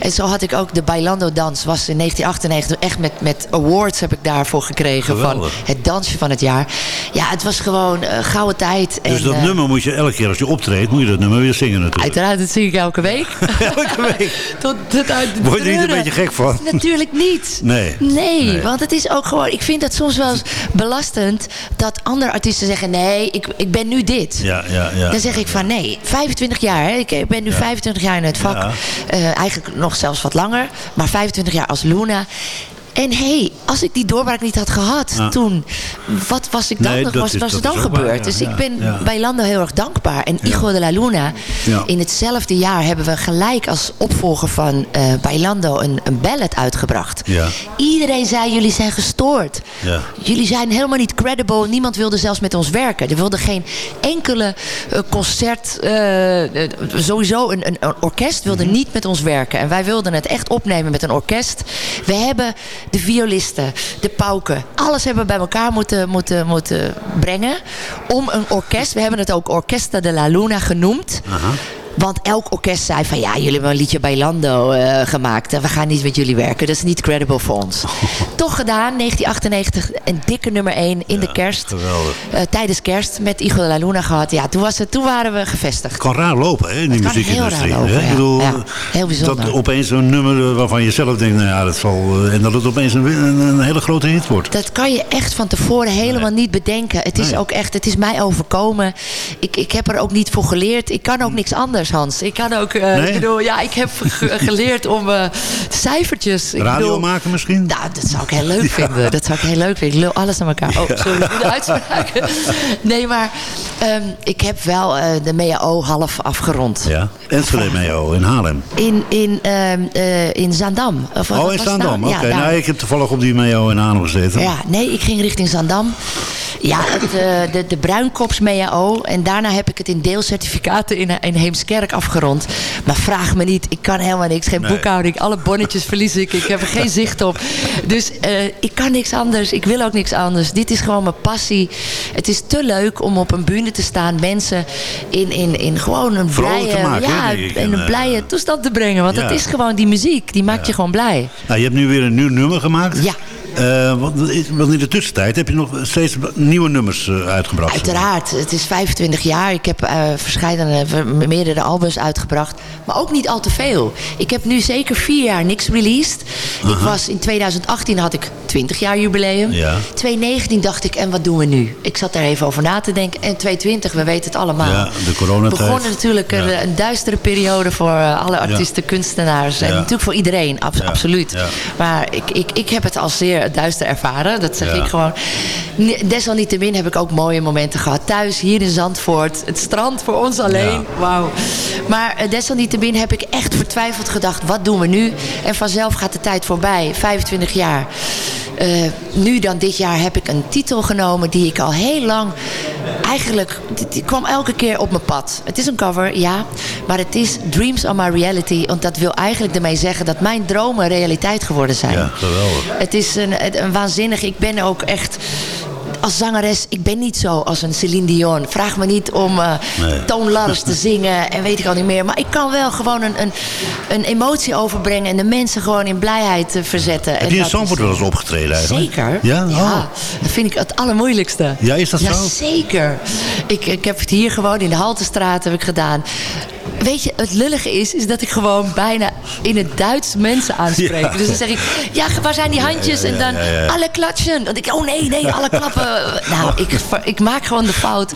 En zo had ik ook de Bailando dans. Was in 1998 echt met, met awards heb ik daarvoor gekregen. Geweldig. Van het dansje van het jaar. Ja, het was gewoon eh, gouden tijd. Dus en, dat eh, nummer moet je elke keer als je optreedt, moet je dat nummer weer zingen natuurlijk. Uiteraard, dat zie ik elke week. Elke week. Tot, tot uit Word je er niet een beetje gek van? Natuurlijk niet. Nee. nee. Nee. want het is ook gewoon... Ik vind dat soms wel belastend... dat andere artiesten zeggen... nee, ik, ik ben nu dit. Ja, ja, ja. Dan zeg ik van nee, 25 jaar. Hè? Ik ben nu 25 jaar in het vak. Eh, eigenlijk nog zelfs wat langer. Maar 25 jaar als Luna. En hé, hey, als ik die doorbraak niet had gehad Ja. toen, wat was ik dan Nee, was, is- was er dan waar, gebeurd? ja, dus ja, ik ben bij Lando heel erg dankbaar. En Hijo de la Luna, in hetzelfde jaar hebben we gelijk als opvolger van eh Bailando een, een ballad uitgebracht. Ja. Iedereen zei, jullie zijn gestoord. Ja. Jullie zijn helemaal niet credible. Niemand wilde zelfs met ons werken. Er wilde geen enkele eh, concert... eh, sowieso een, een, een orkest wilde Mhm. niet met ons werken. En wij wilden het echt opnemen met een orkest. We hebben de violisten, de pauken... alles hebben we bij elkaar moeten, moeten, moeten brengen... om een orkest... We hebben het ook Orquesta de la Luna genoemd... Want elk orkest zei van ja, jullie hebben een liedje bij Lando eh, gemaakt. En we gaan niet met jullie werken. Dat is niet credible voor ons. Toch gedaan, 1998, een dikke nummer 1 in de kerst. Eh, tijdens kerst met Igor de la Luna gehad. Ja, toen, was het, toen waren we gevestigd. kan raar lopen hè, in die muziekindustrie. heel raar hè? lopen, Ik ja. bedoel, Ja, heel bijzonder. Dat opeens een nummer waarvan je zelf denkt, nou ja, dat zal... eh, En dat het opeens een, een, een hele grote hit wordt. Dat kan je echt van tevoren helemaal niet bedenken. Het is Nee. ook echt, het is mij overkomen. Ik, ik heb er ook niet voor geleerd. Ik kan ook niks anders, Hans. Ik kan ook, eh, Nee? ik bedoel, ja, ik heb ge- geleerd om eh, cijfertjes. Ik Radio bedoel, maken misschien? Nou, dat zou ik heel leuk vinden. Dat zou ik heel leuk vinden. Ik lul alles aan elkaar. Oh, sorry de uitspraak. Nee, maar ehm, ik heb wel eh, de MEAO half afgerond. Ja. Enschede Meo in Haarlem. In, in, ehm, eh, in Zaandam. Of Oh, in Zaandam. nou? Oké, Ja, nou, ik heb toevallig op die Meo in Haarlem gezeten. Ja, nee, ik ging richting Zandam. Ja, het, de, de Bruinkops MEAO. En daarna heb ik het in deelcertificaten in, in Heemskerk afgerond. Maar vraag me niet, ik kan helemaal niks. Geen Nee. boekhouding, alle bonnetjes verlies ik. Ik heb er geen zicht op. Dus eh, ik kan niks anders. Ik wil ook niks anders. Dit is gewoon mijn passie. Het is te leuk om op een bühne te staan. Mensen in, in, in gewoon een Vrolijk blije, maken, ja, in En, een eh, blije toestand te brengen. Want ja. het is gewoon die muziek. Die maakt je gewoon blij. Nou, je hebt nu weer een nieuw nummer gemaakt. Ja. Eh, want, in de tussentijd heb je nog steeds nieuwe nummers eh, uitgebracht. Uiteraard. Het is 25 jaar. Ik heb eh verschillende, meerdere albums uitgebracht. Maar ook niet al te veel. Ik heb nu zeker vier jaar niks released. Ik was, in 2018 had ik 20 jaar jubileum. Ja. 2019 dacht ik, en wat doen we nu? Ik zat daar even over na te denken. En 2020, we weten het allemaal. Ja, de coronatijd. begon natuurlijk een, Ja. een duistere periode voor alle artiesten, kunstenaars. En natuurlijk voor iedereen, ab- absoluut. Maar ik, ik, ik heb het als zeer duister, duister ervaren. Dat zeg Ja. ik gewoon. Desalniettemin heb ik ook mooie momenten gehad. Thuis, hier in Zandvoort. Het strand voor ons alleen. Wauw. Maar eh, desalniettemin heb ik echt vertwijfeld gedacht... wat doen we nu? En vanzelf gaat de tijd voorbij. 25 jaar. Eh, nu dan dit jaar heb ik een titel genomen die ik al heel lang eigenlijk die kwam elke keer op mijn pad. Het is een cover, ja, maar het is Dreams are my reality, want dat wil eigenlijk ermee zeggen dat mijn dromen realiteit geworden zijn. Ja, geweldig. Het is een, een waanzinnig. Ik ben ook echt als zangeres, ik ben niet zo als een Celine Dion. Vraag me niet om Nee. toonladders te zingen en weet ik al niet meer. Maar ik kan wel gewoon een, een, een emotie overbrengen en de mensen gewoon in blijheid eh, verzetten. Heb En je in Zandvoort wel eens opgetreden eigenlijk? Zeker. Ja? Oh. dat vind ik het allermoeilijkste. Ja, is dat ja, zo? zeker. Ik, ik heb het hier gewoon in de Haltestraat heb ik gedaan. Weet je, het lullige is, is dat ik gewoon bijna in het Duits mensen aanspreek. Ja. Dus dan zeg ik, ja, waar zijn die handjes? En dan, alle klatschen. Dan denk ik, oh nee, nee, alle klappen. nou, ik, ik maak gewoon de fout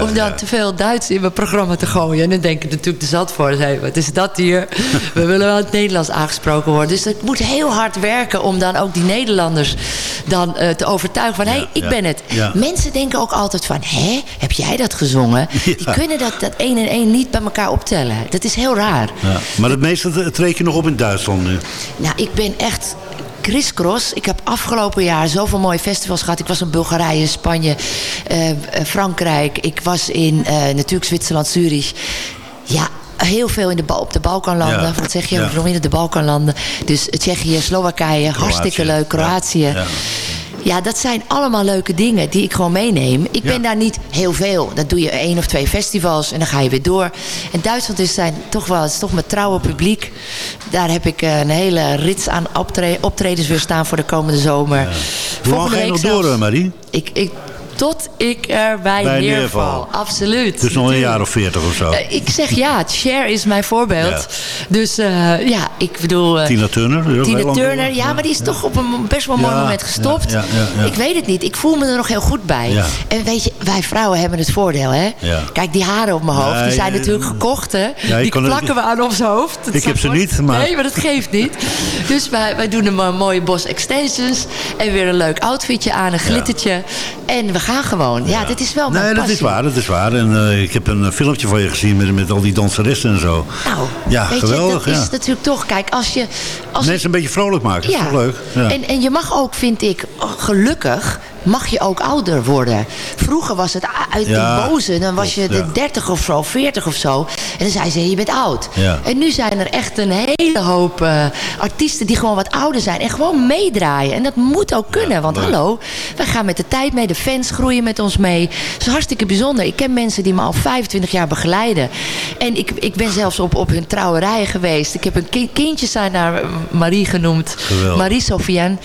om dan te veel Duits in mijn programma te gooien. En dan denken natuurlijk de zat voor, hey, wat is dat hier? We willen wel het Nederlands aangesproken worden. Dus het moet heel hard werken om dan ook die Nederlanders dan eh, te overtuigen van, hé, hey, ik ben het. Mensen denken ook altijd van, hè, heb jij dat gezongen? Die kunnen dat, dat één en één niet bij elkaar Dat is heel raar. Ja. Maar het meeste treed je nog op in Duitsland nu. Nou, ik ben echt crisscross. Ik heb afgelopen jaar zoveel mooie festivals gehad. Ik was in Bulgarije, Spanje, eh, eh, Frankrijk. Ik was in eh, natuurlijk Zwitserland, Zurich. Ja, heel veel in de, op de Balkanlanden. Ja. Wat zeg je? Ja. In de Balkanlanden. Dus Tsjechië, Slowakije, hartstikke leuk. Kroatië. Ja. Ja. Ja. dat zijn allemaal leuke dingen die ik gewoon meeneem. Ik ben Ja. daar niet heel veel. Dan doe je één of twee festivals en dan ga je weer door. En Duitsland is, zijn toch wel, het is toch mijn trouwe publiek. Daar heb ik eh, een hele rits aan optre- optredens weer staan voor de komende zomer. Hoe lang ga je nog door, eh, Marie? Ik, ik, tot ik erbij Bij neerval. neerval. Absoluut. Dus nog een jaar of veertig of zo. Eh, ik zeg ja, Cher is mijn voorbeeld. Ja. Dus eh, ja, ik bedoel... eh, Tina Turner. Tina Turner, ja, maar die is toch op een best wel mooi moment gestopt. Ik weet het niet. Ik voel me er nog heel goed bij. En weet je, wij vrouwen hebben het voordeel, hè? Kijk, die haren op mijn hoofd, Nee, die zijn natuurlijk gekocht, hè? die het- plakken we aan ons hoofd. Dat Ik heb ze niet, maar- Nee, maar dat geeft niet. Dus wij, wij doen een mo- mooie bos extensions. En weer een leuk outfitje aan, een glittertje. En we gaan gewoon. Ja, dit is wel mijn Nee, dat passie. is waar, dat is waar. En eh, ik heb een eh, filmpje van je gezien met, met al die danseressen en zo. Nou, Ja, weet geweldig, je, dat ja. is natuurlijk toch... Kijk, als je... Als Mensen een beetje vrolijk maken, dat is toch leuk? Ja. En, en je mag ook, vind ik, gelukkig mag je ook ouder worden. Vroeger was het uit Ja, die boze. Dan was je de ja. 30 of zo, 40 of zo. En dan zei ze, je bent oud. Ja. En nu zijn er echt een hele hoop eh, artiesten die gewoon wat ouder zijn. En gewoon meedraaien. En dat moet ook kunnen. want hallo, wij gaan met de tijd mee. De fans groeien met ons mee. Het is hartstikke bijzonder. Ik ken mensen die me al 25 jaar begeleiden. En ik, ik ben zelfs op, op hun trouwerijen geweest. Ik heb een ki- kindje zijn naar eh, Marie genoemd. Geweldig. Marie Sofiane.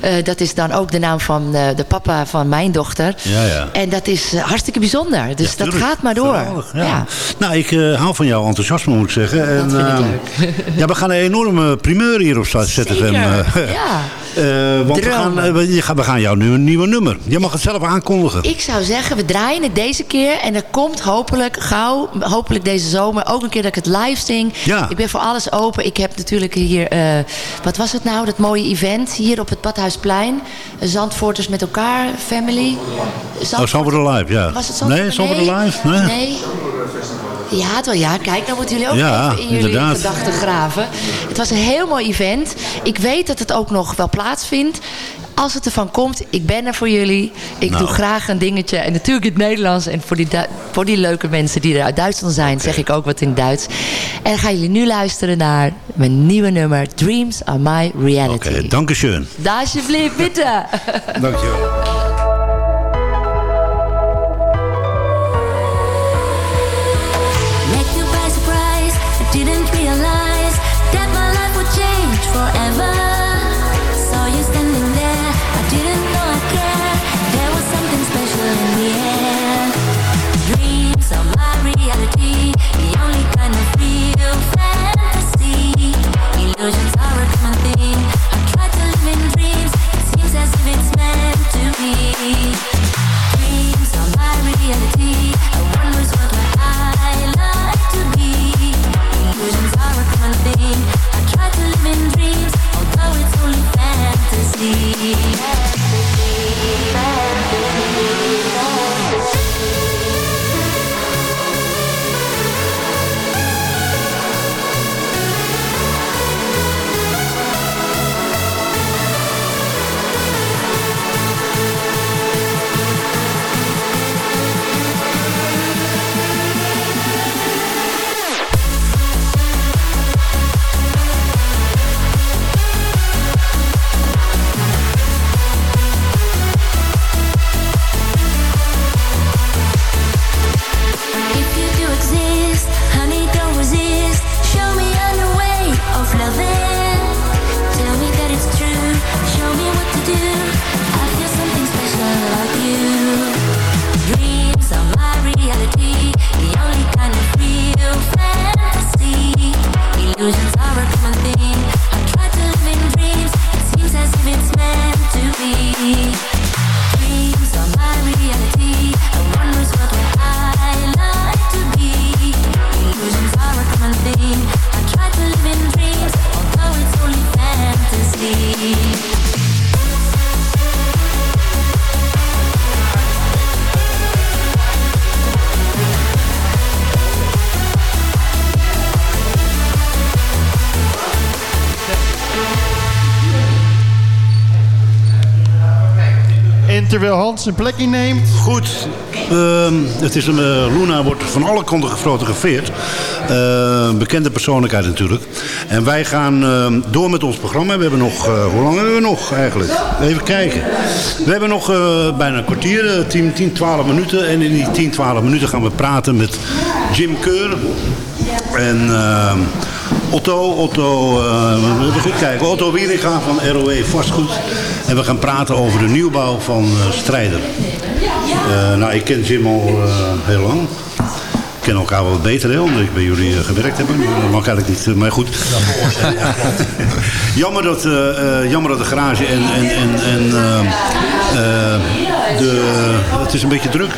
Eh, dat is dan ook de naam van de papa van mijn dochter. Ja, ja. En dat is eh, hartstikke bijzonder. Dus Ja, dat gaat maar door. Ja. Nou, ik eh, hou van jouw enthousiasme, moet ik zeggen. En, vind ik eh, leuk. ja, we gaan een enorme primeur hier op ZFM. Eh, ja. want we gaan, we, gaan jou nu een nieuwe nummer. Je mag het zelf aankondigen. Ik zou zeggen, we draaien het deze keer. En er komt hopelijk gauw, hopelijk deze zomer, ook een keer dat ik het live zing. Ja. Ik ben voor alles open. Ik heb natuurlijk hier, wat was het nou, dat mooie event hier op het Badhuisplein. Zandvoorters met elkaar, family. Oh, Zandvoort Alive, ja. Was het Zandvoort? Nee, Zandvoort Alive? Nee. Nee. Ja, het wel, ja, kijk, dan moeten jullie ook Ja, even in jullie inderdaad. gedachten graven. Het was een heel mooi event. Ik weet dat het ook nog wel plaatsvindt. Als het ervan komt, ik ben er voor jullie. Ik Nou. doe graag een dingetje. En natuurlijk in het Nederlands. En voor die, voor die leuke mensen die er uit Duitsland zijn, zeg ik ook wat in Duits. En gaan jullie nu luisteren naar mijn nieuwe nummer Dreams Are My Reality. Oké, dankeschön. Alsjeblieft, bitte. Dankjewel. see. Terwijl Hans zijn plek inneemt... Goed. Ehm, het is een, eh, Luna wordt van alle kanten gefotografeerd. Eh, bekende persoonlijkheid natuurlijk. En wij gaan ehm, door met ons programma. We hebben nog, eh, hoe lang hebben we nog eigenlijk? Even kijken. We hebben nog eh, bijna een kwartier, eh, 10, 10, 12 minuten. En in die 10, 12 minuten gaan we praten met Jim Keur. En ehm, Otto, Otto, eh, we moeten goed kijken. Otto Wieringa van ROE Vastgoed. En we gaan praten over de nieuwbouw van eh, Strijder. Eh, nou, ik ken Jim al heel lang. We kennen elkaar wel beter, hè, omdat ik bij jullie gewerkt heb. Dat mag eigenlijk niet, maar goed. jammer, dat, jammer dat de garage en, en, en, de, het is een beetje druk.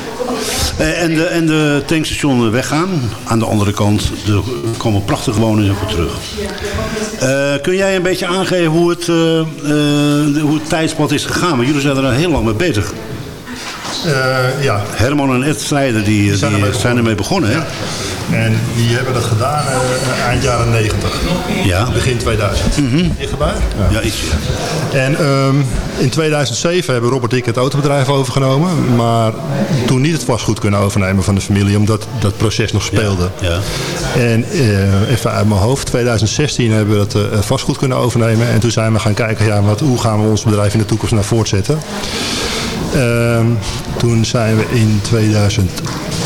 Eh, en, de, en de tankstation weggaan. Aan de andere kant er komen prachtige woningen voor terug. Eh, kun jij een beetje aangeven hoe het, eh, eh, hoe het tijdspad is gegaan? Want jullie zijn er al heel lang mee bezig. Eh, ja. Herman en Ed Strijder die, die, zijn ermee zijn ermee begonnen. Hè? En die hebben dat gedaan eh, eind jaren 90. Ja. Begin 2000. Dichterbij? Ja, iets. En ehm, in 2007 hebben Robert en ik het autobedrijf overgenomen. Maar toen niet het vastgoed kunnen overnemen van de familie. Omdat dat proces nog speelde. Ja. En eh, even uit mijn hoofd. 2016 hebben we het eh, vastgoed kunnen overnemen. En toen zijn we gaan kijken. Ja, wat, hoe gaan we ons bedrijf in de toekomst naar voortzetten. Ehm, toen zijn we in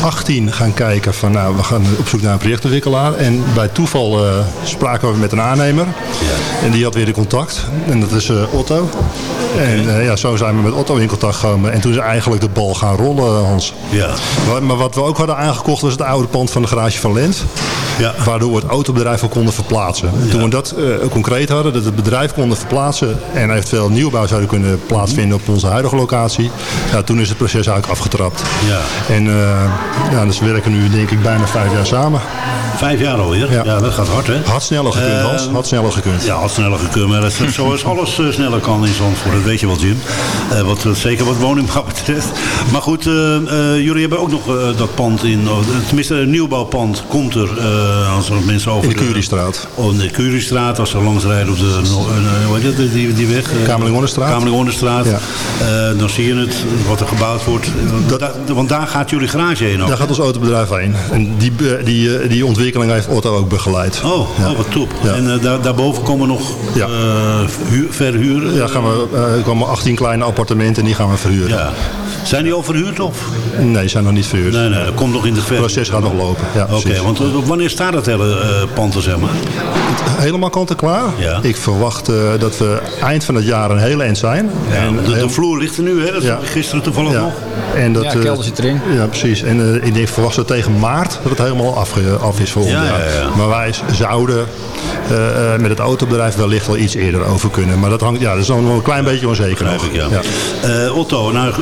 2018 gaan kijken van nou, we gaan op zoek naar een projectontwikkelaar. En bij toeval eh, spraken we met een aannemer. En die had weer de contact. En dat is eh, Otto. En eh, ja, zo zijn we met Otto in contact gekomen. En toen is eigenlijk de bal gaan rollen, Hans. Ja. Maar, maar wat we ook hadden aangekocht was het oude pand van de garage van Lent. Ja. Waardoor we het autobedrijf al konden verplaatsen. Toen we dat eh, concreet hadden, dat het bedrijf konden verplaatsen en eventueel nieuwbouw zouden kunnen plaatsvinden op onze huidige locatie. Ja, toen is het proces eigenlijk afgetrapt. Ja. En uh, ja, dus we werken nu denk ik bijna vijf jaar samen. Vijf jaar alweer? Ja. Ja, dat gaat hard, hè? Had sneller gekund, Eh, Hans. Had sneller gekund. Ja, had sneller gekund. Maar dat, zoals alles eh, sneller kan in Zandvoort. Dat weet je wel, Jim. Eh, wat, eh, zeker wat woningbouw betreft. Maar goed, eh, eh, jullie hebben ook nog eh, dat pand in... oh, tenminste, een nieuwbouwpand komt er. Eh, als er mensen over In de Curiestraat. Oh, in de Curiestraat. Als ze langs rijden op de... eh, hoe heet dat, die, die weg? Eh, Kamerlingonnenstraat. Kamerlingonnenstraat. Ja. Dan zie je het, wat er gebouwd wordt. Da- want daar gaat jullie garage heen ook. Daar gaat ons autobedrijf heen. En die, die, die ontwikkeling heeft Otto ook begeleid. Oh, oh, wat top. Ja. En daar, daarboven komen nog Ja. verhuren? Ja, gaan we, komen 18 kleine appartementen en die gaan we verhuren. Ja. Zijn die al verhuurd of? Nee, zijn nog niet verhuurd. Nee, nee, dat komt nog in de Het ver. proces gaat nog lopen. Ja, Oké, want eh, wanneer staat het hele eh, pand er, zeg maar? Helemaal kant en klaar. Ja. Ik verwacht eh, dat we eind van het jaar een hele eind zijn. en de, vloer ligt er nu, hè? Dat Ja. gisteren toevallig ja. nog. En dat, Ja, kelder zit erin. Ja, precies. En eh, ik denk verwacht zo tegen maart dat het helemaal afge- af is volgend Ja, jaar. ja, ja. Maar wij zouden eh, eh, met het autobedrijf wellicht wel iets eerder over kunnen. Maar dat hangt, ja, dat is dan wel een klein beetje onzeker nog. Begrijp ik, ja. Eh, Otto, nou, eh,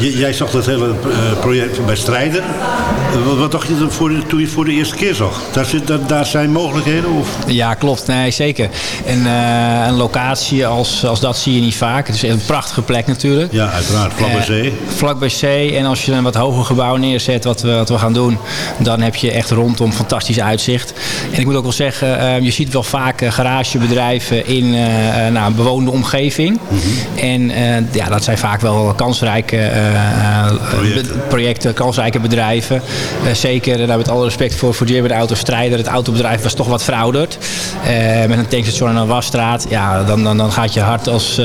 jij zag dat hele eh, project bij Strijder. Eh, wat, wat dacht je voor toen je het voor de eerste keer zag? Daar, zit, daar, daar zijn mogelijkheden? Of? Ja, klopt. Nee, zeker. En eh, een locatie als, als dat zie je niet vaak. Het is een prachtige plek natuurlijk. Ja, uiteraard. Vlak bij Eh, zee. vlak bij zee. En als je een wat hoger gebouw neerzet, wat we, wat we gaan doen, dan heb je echt rondom fantastisch uitzicht. En ik moet ook wel zeggen, eh, je ziet wel vaak eh, garagebedrijven in eh, eh, nou, een bewoonde omgeving. En eh, ja, dat zijn vaak wel kansrijke eh, eh, Projecten. kansrijke bedrijven. Eh, zeker, daar met alle respect voor, voor Jim de Autostrijder. Het autobedrijf was toch wat verouderd. Met een tankstation en een wasstraat. Ja, dan, dan, dan gaat je hart als,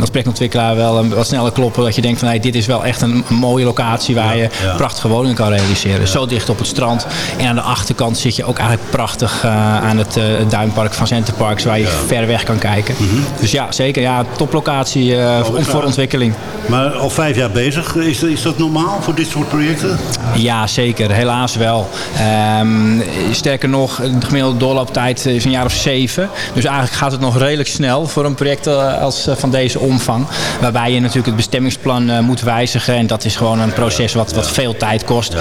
als projectontwikkelaar wel een- wat sneller kloppen. Dat je denkt van hey, dit is wel echt een, een mooie locatie waar je ja. prachtige woningen kan realiseren. Zo dicht op het strand. En aan de achterkant zit je ook eigenlijk prachtig aan het duinpark van Centerparks. Waar je ver weg kan kijken. Dus ja, zeker. Ja, toplocatie om- voor ontwikkeling. Maar al vijf jaar bezig. Is, is dat normaal voor dit soort projecten? Ja, zeker. Helaas wel. Ehm, sterker nog, de gemiddelde doorlooptijd is een jaar of zeven. Dus eigenlijk gaat het nog redelijk snel voor een project eh, als eh, van deze omvang. Waarbij je natuurlijk het bestemmingsplan eh, moet wijzigen. En dat is gewoon een proces wat, wat veel tijd kost.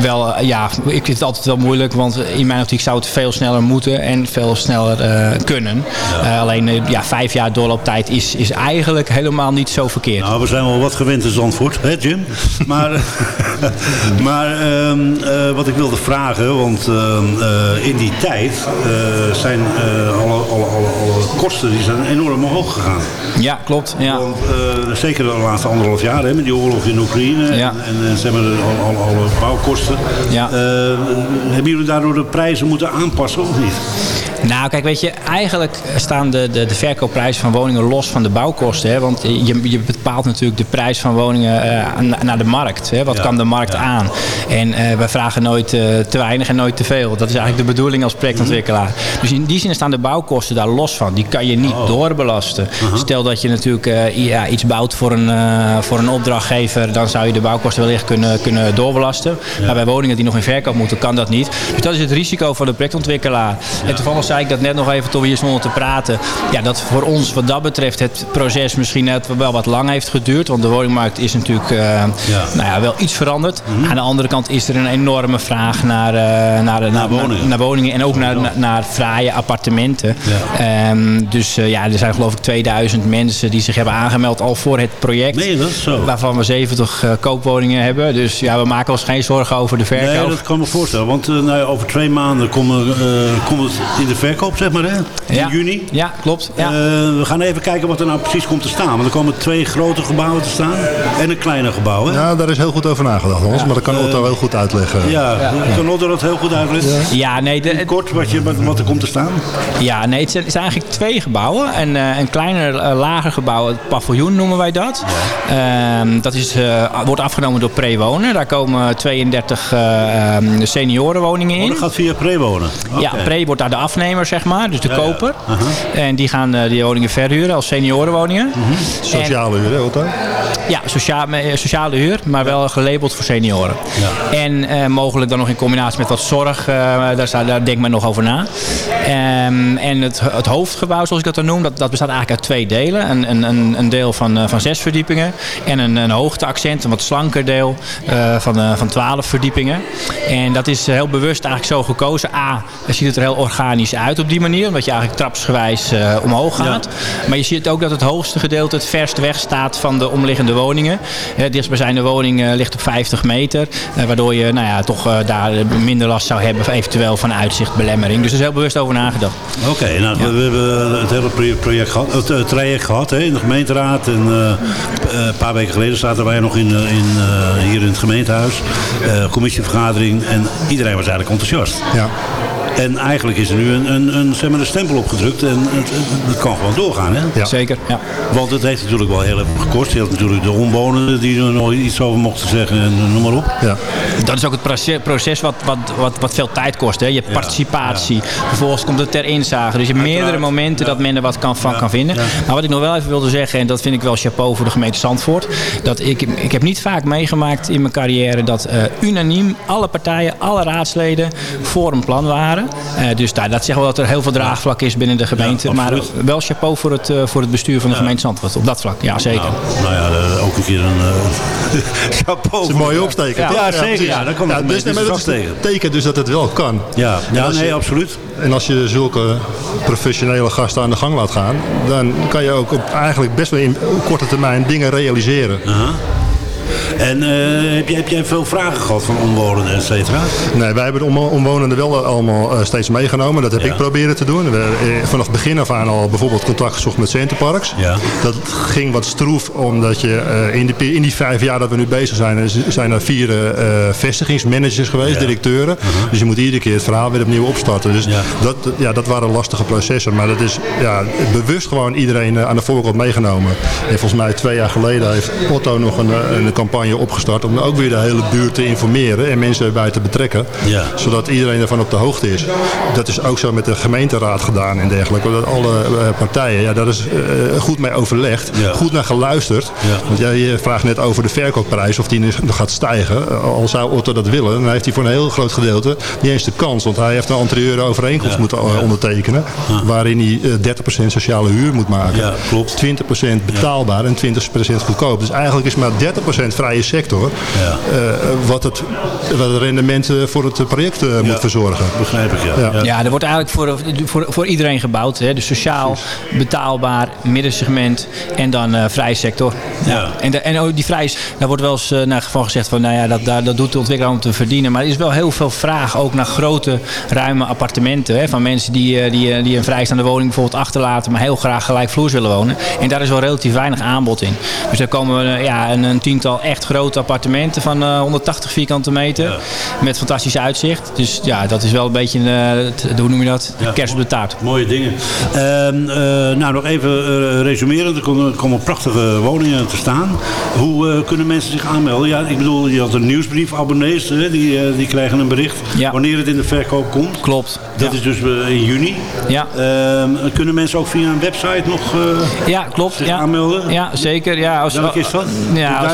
Wel, ja, ik vind het altijd wel moeilijk. Want in mijn optiek zou het veel sneller moeten en veel sneller kunnen. Alleen, ja, vijf jaar doorlooptijd is, is eigenlijk helemaal niet zo verkeerd. Nou, we zijn wel wat gewend in Zandvoort, hè Jim? Maar, maar ehm, eh, wat ik wilde vragen, want ehm, eh, in die tijd eh, zijn alle, alle, alle, alle kosten die zijn enorm omhoog gegaan. Ja, klopt. Ja. Want, zeker de laatste anderhalf jaar, hè, met die oorlog in Oekraïne Ja. en, en, zeg maar, alle, bouwkosten. Ja. Hebben jullie daardoor de prijzen moeten aanpassen of niet? Nou, kijk, weet je, eigenlijk staan de, de, de verkoopprijzen van woningen los van de bouwkosten. Hè? Want je, je bepaalt natuurlijk de prijs van woningen eh, na- naar de markt. Hè? Wat kan de markt aan? En eh wij vragen nooit eh, te weinig en nooit te veel. Dat is eigenlijk de bedoeling als projectontwikkelaar. Dus in die zin staan de bouwkosten daar los van. Die kan je niet doorbelasten. Stel dat je natuurlijk ja, iets bouwt voor een, voor een opdrachtgever, dan zou je de bouwkosten wellicht kunnen, kunnen doorbelasten. Maar bij woningen die nog in verkoop moeten, kan dat niet. Dus dat is het risico van de projectontwikkelaar. En toevallig zei ik dat net nog even toen we hier stonden te praten. Ja, dat voor ons wat dat betreft het proces misschien net wel wat lang heeft geduurd. Want de woningmarkt is natuurlijk eh, Nou ja, wel iets veranderd. Aan de andere kant is er een enorme vraag naar, eh, naar, naar, woningen. naar woningen. En ook naar, naar, fraaie appartementen. Ehm, dus eh, ja, er zijn geloof ik 2000 mensen die zich hebben aangemeld al voor het project. Nee, dat is zo. Waarvan we 70 eh, koopwoningen hebben. Dus ja, we maken ons geen zorgen over de verkoop. Nee, dat kan me voorstellen. Want nou over twee maanden komt, komt het in de verkoop, zeg maar, hè? In juni. Ja, klopt. Ja. We gaan even kijken wat er nou precies komt te staan. Want er komen twee grote gebouwen te staan en een kleiner gebouw, hè? Ja, daar is heel goed over nagedacht, Hans. Maar dat kan Otto heel goed uitleggen. Ja, kan Otto dat heel goed uitleggen? Ja, nee, de, Kort wat, je, wat, wat er komt te staan. Ja, nee, het zijn, het zijn eigenlijk twee gebouwen. Een, eh, een kleiner, eh, lager gebouw, het paviljoen noemen wij dat. Ehm, dat is, eh, wordt afgenomen door Prewonen. Daar komen 32 eh, ehm, seniorenwoningen in. Oh, dat gaat via Prewonen. Ja, Oké. Pre wordt daar de afnemer, zeg maar, dus de Ja, ja. koper. En die gaan eh, die woningen verhuren als seniorenwoningen. Mhm. Sociale huur, hè, Otto? Ja, socia eh, sociale huur, maar wel gelabeld voor senioren. En eh, mogelijk dan nog in combinatie met wat zorg, eh, daar, sta- daar denkt men nog over na. Ehm, en het, het hoofdgebouw, zoals ik dat dan noem, dat, dat bestaat eigenlijk uit twee delen. Een, een, een, deel van, van zes verdiepingen en een, een hoogteaccent, een wat slanker deel van, van twaalf verdiepingen. En dat is heel bewust eigenlijk zo gekozen. A, ziet het er heel organisch uit op die manier, omdat je eigenlijk trapsgewijs omhoog gaat. Maar je ziet ook dat het hoogste gedeelte het verst weg staat van de omliggende woningen. Het dichtstbijzijnde woning eh, ligt op 50 meter, eh, waardoor je nou ja, toch eh, daar minder last zou hebben, eventueel van uitzichtbelemmering. Dus er is heel bewust over nagedacht. Oké, nou, we, we hebben het hele pro- project gehad, het traject gehad hè, in de gemeenteraad. En eh, eh, een paar weken geleden zaten wij nog in, in, eh, hier in het gemeentehuis. Eh, commissievergadering. En iedereen was eigenlijk enthousiast. Ja. En eigenlijk is er nu een, een, een, zeg maar een stempel opgedrukt. En het, kan gewoon doorgaan. Hè? Ja. Zeker, ja. Want het heeft natuurlijk wel heel even gekost. Je had natuurlijk de omwonenden die er nog iets over mochten zeggen. En noem maar op. Ja. Dat is ook het proces, proces wat, wat, wat, wat veel tijd kost. Hè. Je hebt participatie. Vervolgens komt het ter inzage. Dus je hebt meerdere momenten dat men er wat kan, van kan vinden. Maar wat ik nog wel even wilde zeggen, en dat vind ik wel chapeau voor de gemeente Zandvoort. Dat ik, ik heb niet vaak meegemaakt in mijn carrière dat eh, unaniem alle partijen, alle raadsleden voor een plan waren. Eh, dus daar, dat zegt wel dat er heel veel draagvlak is binnen de gemeente. maar wel chapeau voor het, eh, voor het bestuur van de gemeente Zandvoort. Op dat vlak, ja zeker. Nou ja, eh, ook een keer een uh, chapeau. Dat is een mooie opsteken. Ja, toch? ja, zeker. Ja, daar komt het dus, een beetje dat is tegen. het teken dus dat het wel kan. Ja, ja nee, je- absoluut. En als je zulke professionele gasten aan de gang laat gaan, dan kan je ook op eigenlijk best wel in korte termijn dingen realiseren. En eh, heb, jij, heb jij veel vragen gehad van omwonenden, et cetera? Nee, wij hebben de om- omwonenden wel allemaal eh, steeds meegenomen. Dat heb Ja. ik proberen te doen. We hebben eh, vanaf begin af aan al bijvoorbeeld contact gezocht met Centerparks. Ja. Dat ging wat stroef, omdat je eh, in, die, in die vijf jaar dat we nu bezig zijn, zijn er vier eh, vestigingsmanagers geweest, directeuren. Dus je moet iedere keer het verhaal weer opnieuw opstarten. Dus Ja. dat, ja, dat waren lastige processen. Maar dat is ja, bewust gewoon iedereen eh, aan de voorkant meegenomen. En volgens mij twee jaar geleden heeft Otto nog een, eh, een campagne opgestart om ook weer de hele buurt te informeren en mensen erbij te betrekken. Ja. Zodat iedereen ervan op de hoogte is. Dat is ook zo met de gemeenteraad gedaan en dergelijke. Dat alle eh, partijen, ja, daar is eh, goed mee overlegd. Ja. Goed naar geluisterd. Ja. Want jij je vraagt net over de verkoopprijs, of die nu gaat stijgen. Eh, Al zou Otto dat willen, dan heeft hij voor een heel groot gedeelte niet eens de kans. Want hij heeft een anterieure overeenkomst moeten ondertekenen. Waarin hij eh, 30% sociale huur moet maken. Ja, klopt. 20% betaalbaar en 20% goedkoop. Dus eigenlijk is maar 30% 100% vrije sector. eh, wat, het, wat het rendement eh, voor het project eh, moet verzorgen. Begrijp ik, ja. Ja, er wordt eigenlijk voor, voor, voor iedereen gebouwd. Hè? Dus sociaal, betaalbaar, middensegment en dan eh vrije sector. Ja. En, de, en ook die vrij, daar wordt wel eens naar van gezegd van, nou ja, dat, daar- dat doet de ontwikkelaar om te verdienen. Maar er is wel heel veel vraag ook naar grote, ruime appartementen. Hè? Van mensen die, eh, die, die een vrijstaande woning bijvoorbeeld achterlaten, maar heel graag gelijkvloers willen wonen. En daar is wel relatief weinig aanbod in. Dus daar komen eh, ja, een, een tiental echt grote appartementen van eh, 180 vierkante meter. Met fantastisch uitzicht. Dus ja, dat is wel een beetje, eh, hoe noem je dat? De kerst op de taart. Mooie dingen. Ehm, eh, nou, nog even eh resumeren. Er komen, komen prachtige woningen te staan. Hoe eh, kunnen mensen zich aanmelden? Ja, ik bedoel, je had een nieuwsbrief, abonnees, hè, die, eh, die krijgen een bericht wanneer het in de verkoop komt. Klopt. Dat is dus eh, in juni. Ja. Ehm, kunnen mensen ook via een website nog eh, Ja, klopt. zich Ja. aanmelden? Ja, zeker. Ja, als, Welke is dat? Ja, als-?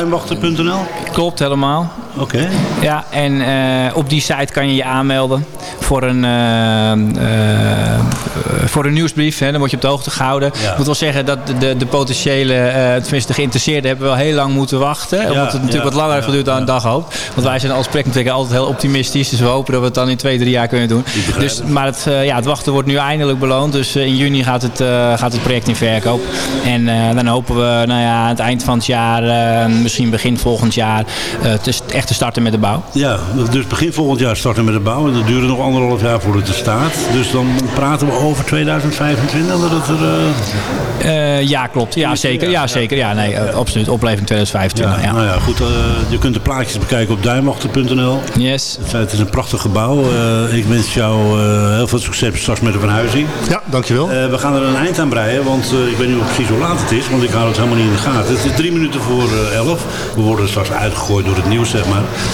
Klopt, helemaal. Oké. Ja, en eh, op die site kan je je aanmelden voor een, eh, eh, voor een nieuwsbrief. Hè. Dan word je op de hoogte gehouden. Ik moet wel zeggen dat de, de, potentiële, eh, tenminste de geïnteresseerden, hebben wel heel lang moeten wachten. omdat het natuurlijk wat langer heeft geduurd dan een dag hoopt. Want wij zijn als projectontwikkelaar altijd heel optimistisch. Dus we hopen dat we het dan in twee, drie jaar kunnen doen. Dus, maar het, ja, het wachten wordt nu eindelijk beloond. Dus in juni gaat het, gaat het project in verkoop. En dan hopen we nou ja, aan het eind van het jaar, misschien begin volgend jaar, echt te starten met de bouw. Ja, dus begin volgend jaar starten met de bouw. En dat duurt nog anderhalf jaar voordat het er staat. Dus dan praten we over 2025 dat er... eh, Eh, ja, klopt. Ja, zeker. Ja, zeker. Ja, nee, eh, absoluut. Opleving 2025. Ja, Nou ja, goed. eh, je kunt de plaatjes bekijken op duimwachter.nl. Yes. Het is een prachtig gebouw. Eh, ik wens jou eh, heel veel succes straks met de verhuizing. Ja, dankjewel. Eh, we gaan er een eind aan breien, want eh, ik weet niet precies hoe laat het is, want ik hou het helemaal niet in de gaten. Het is drie minuten voor elf. We worden straks uitgegooid door het nieuws, zeg maar.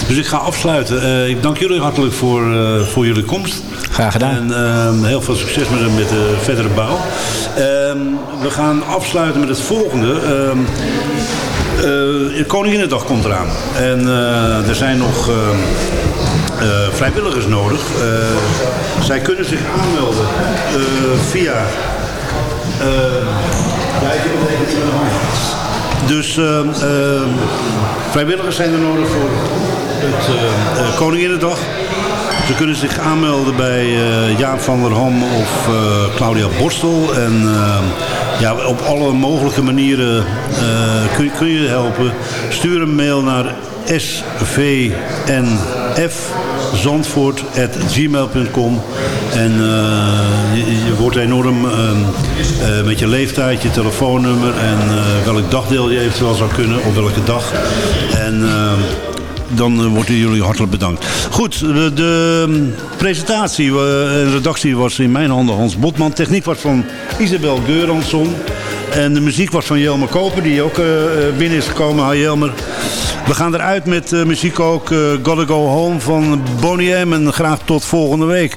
Dus ik ga afsluiten. Eh, ik dank jullie hartelijk voor, eh, voor jullie komst. Graag gedaan. En ehm, heel veel succes met, de- met de verdere bouw. Ehm, we gaan afsluiten met het volgende. Eh, Koninginnedag komt eraan. En er zijn nog vrijwilligers nodig. Zij kunnen zich aanmelden via... ja, ik heb het even in hand. Dus ehm, ehm, vrijwilligers zijn er nodig voor het eh, Koninginnedag. Ze kunnen zich aanmelden bij eh, Jaap van der Ham of eh, Claudia Borstel. En ja, op alle mogelijke manieren kun, kun je helpen. Stuur een mail naar svnfzandvoort.gmail.com En eh, je, wordt enorm eh, eh, met je leeftijd, je telefoonnummer en eh, welk dagdeel je eventueel zou kunnen, op welke dag. En... eh, dan worden jullie hartelijk bedankt. Goed, de, de mm, presentatie en redactie was in mijn handen Hans Botman. Techniek was van Isabel Geuransson. En de muziek was van Jelmer Koper, die ook eh, eh, binnen is gekomen. Hi Jelmer. We gaan eruit met eh, muziek ook Gotta Go Home van Bonnie M. En graag tot volgende week.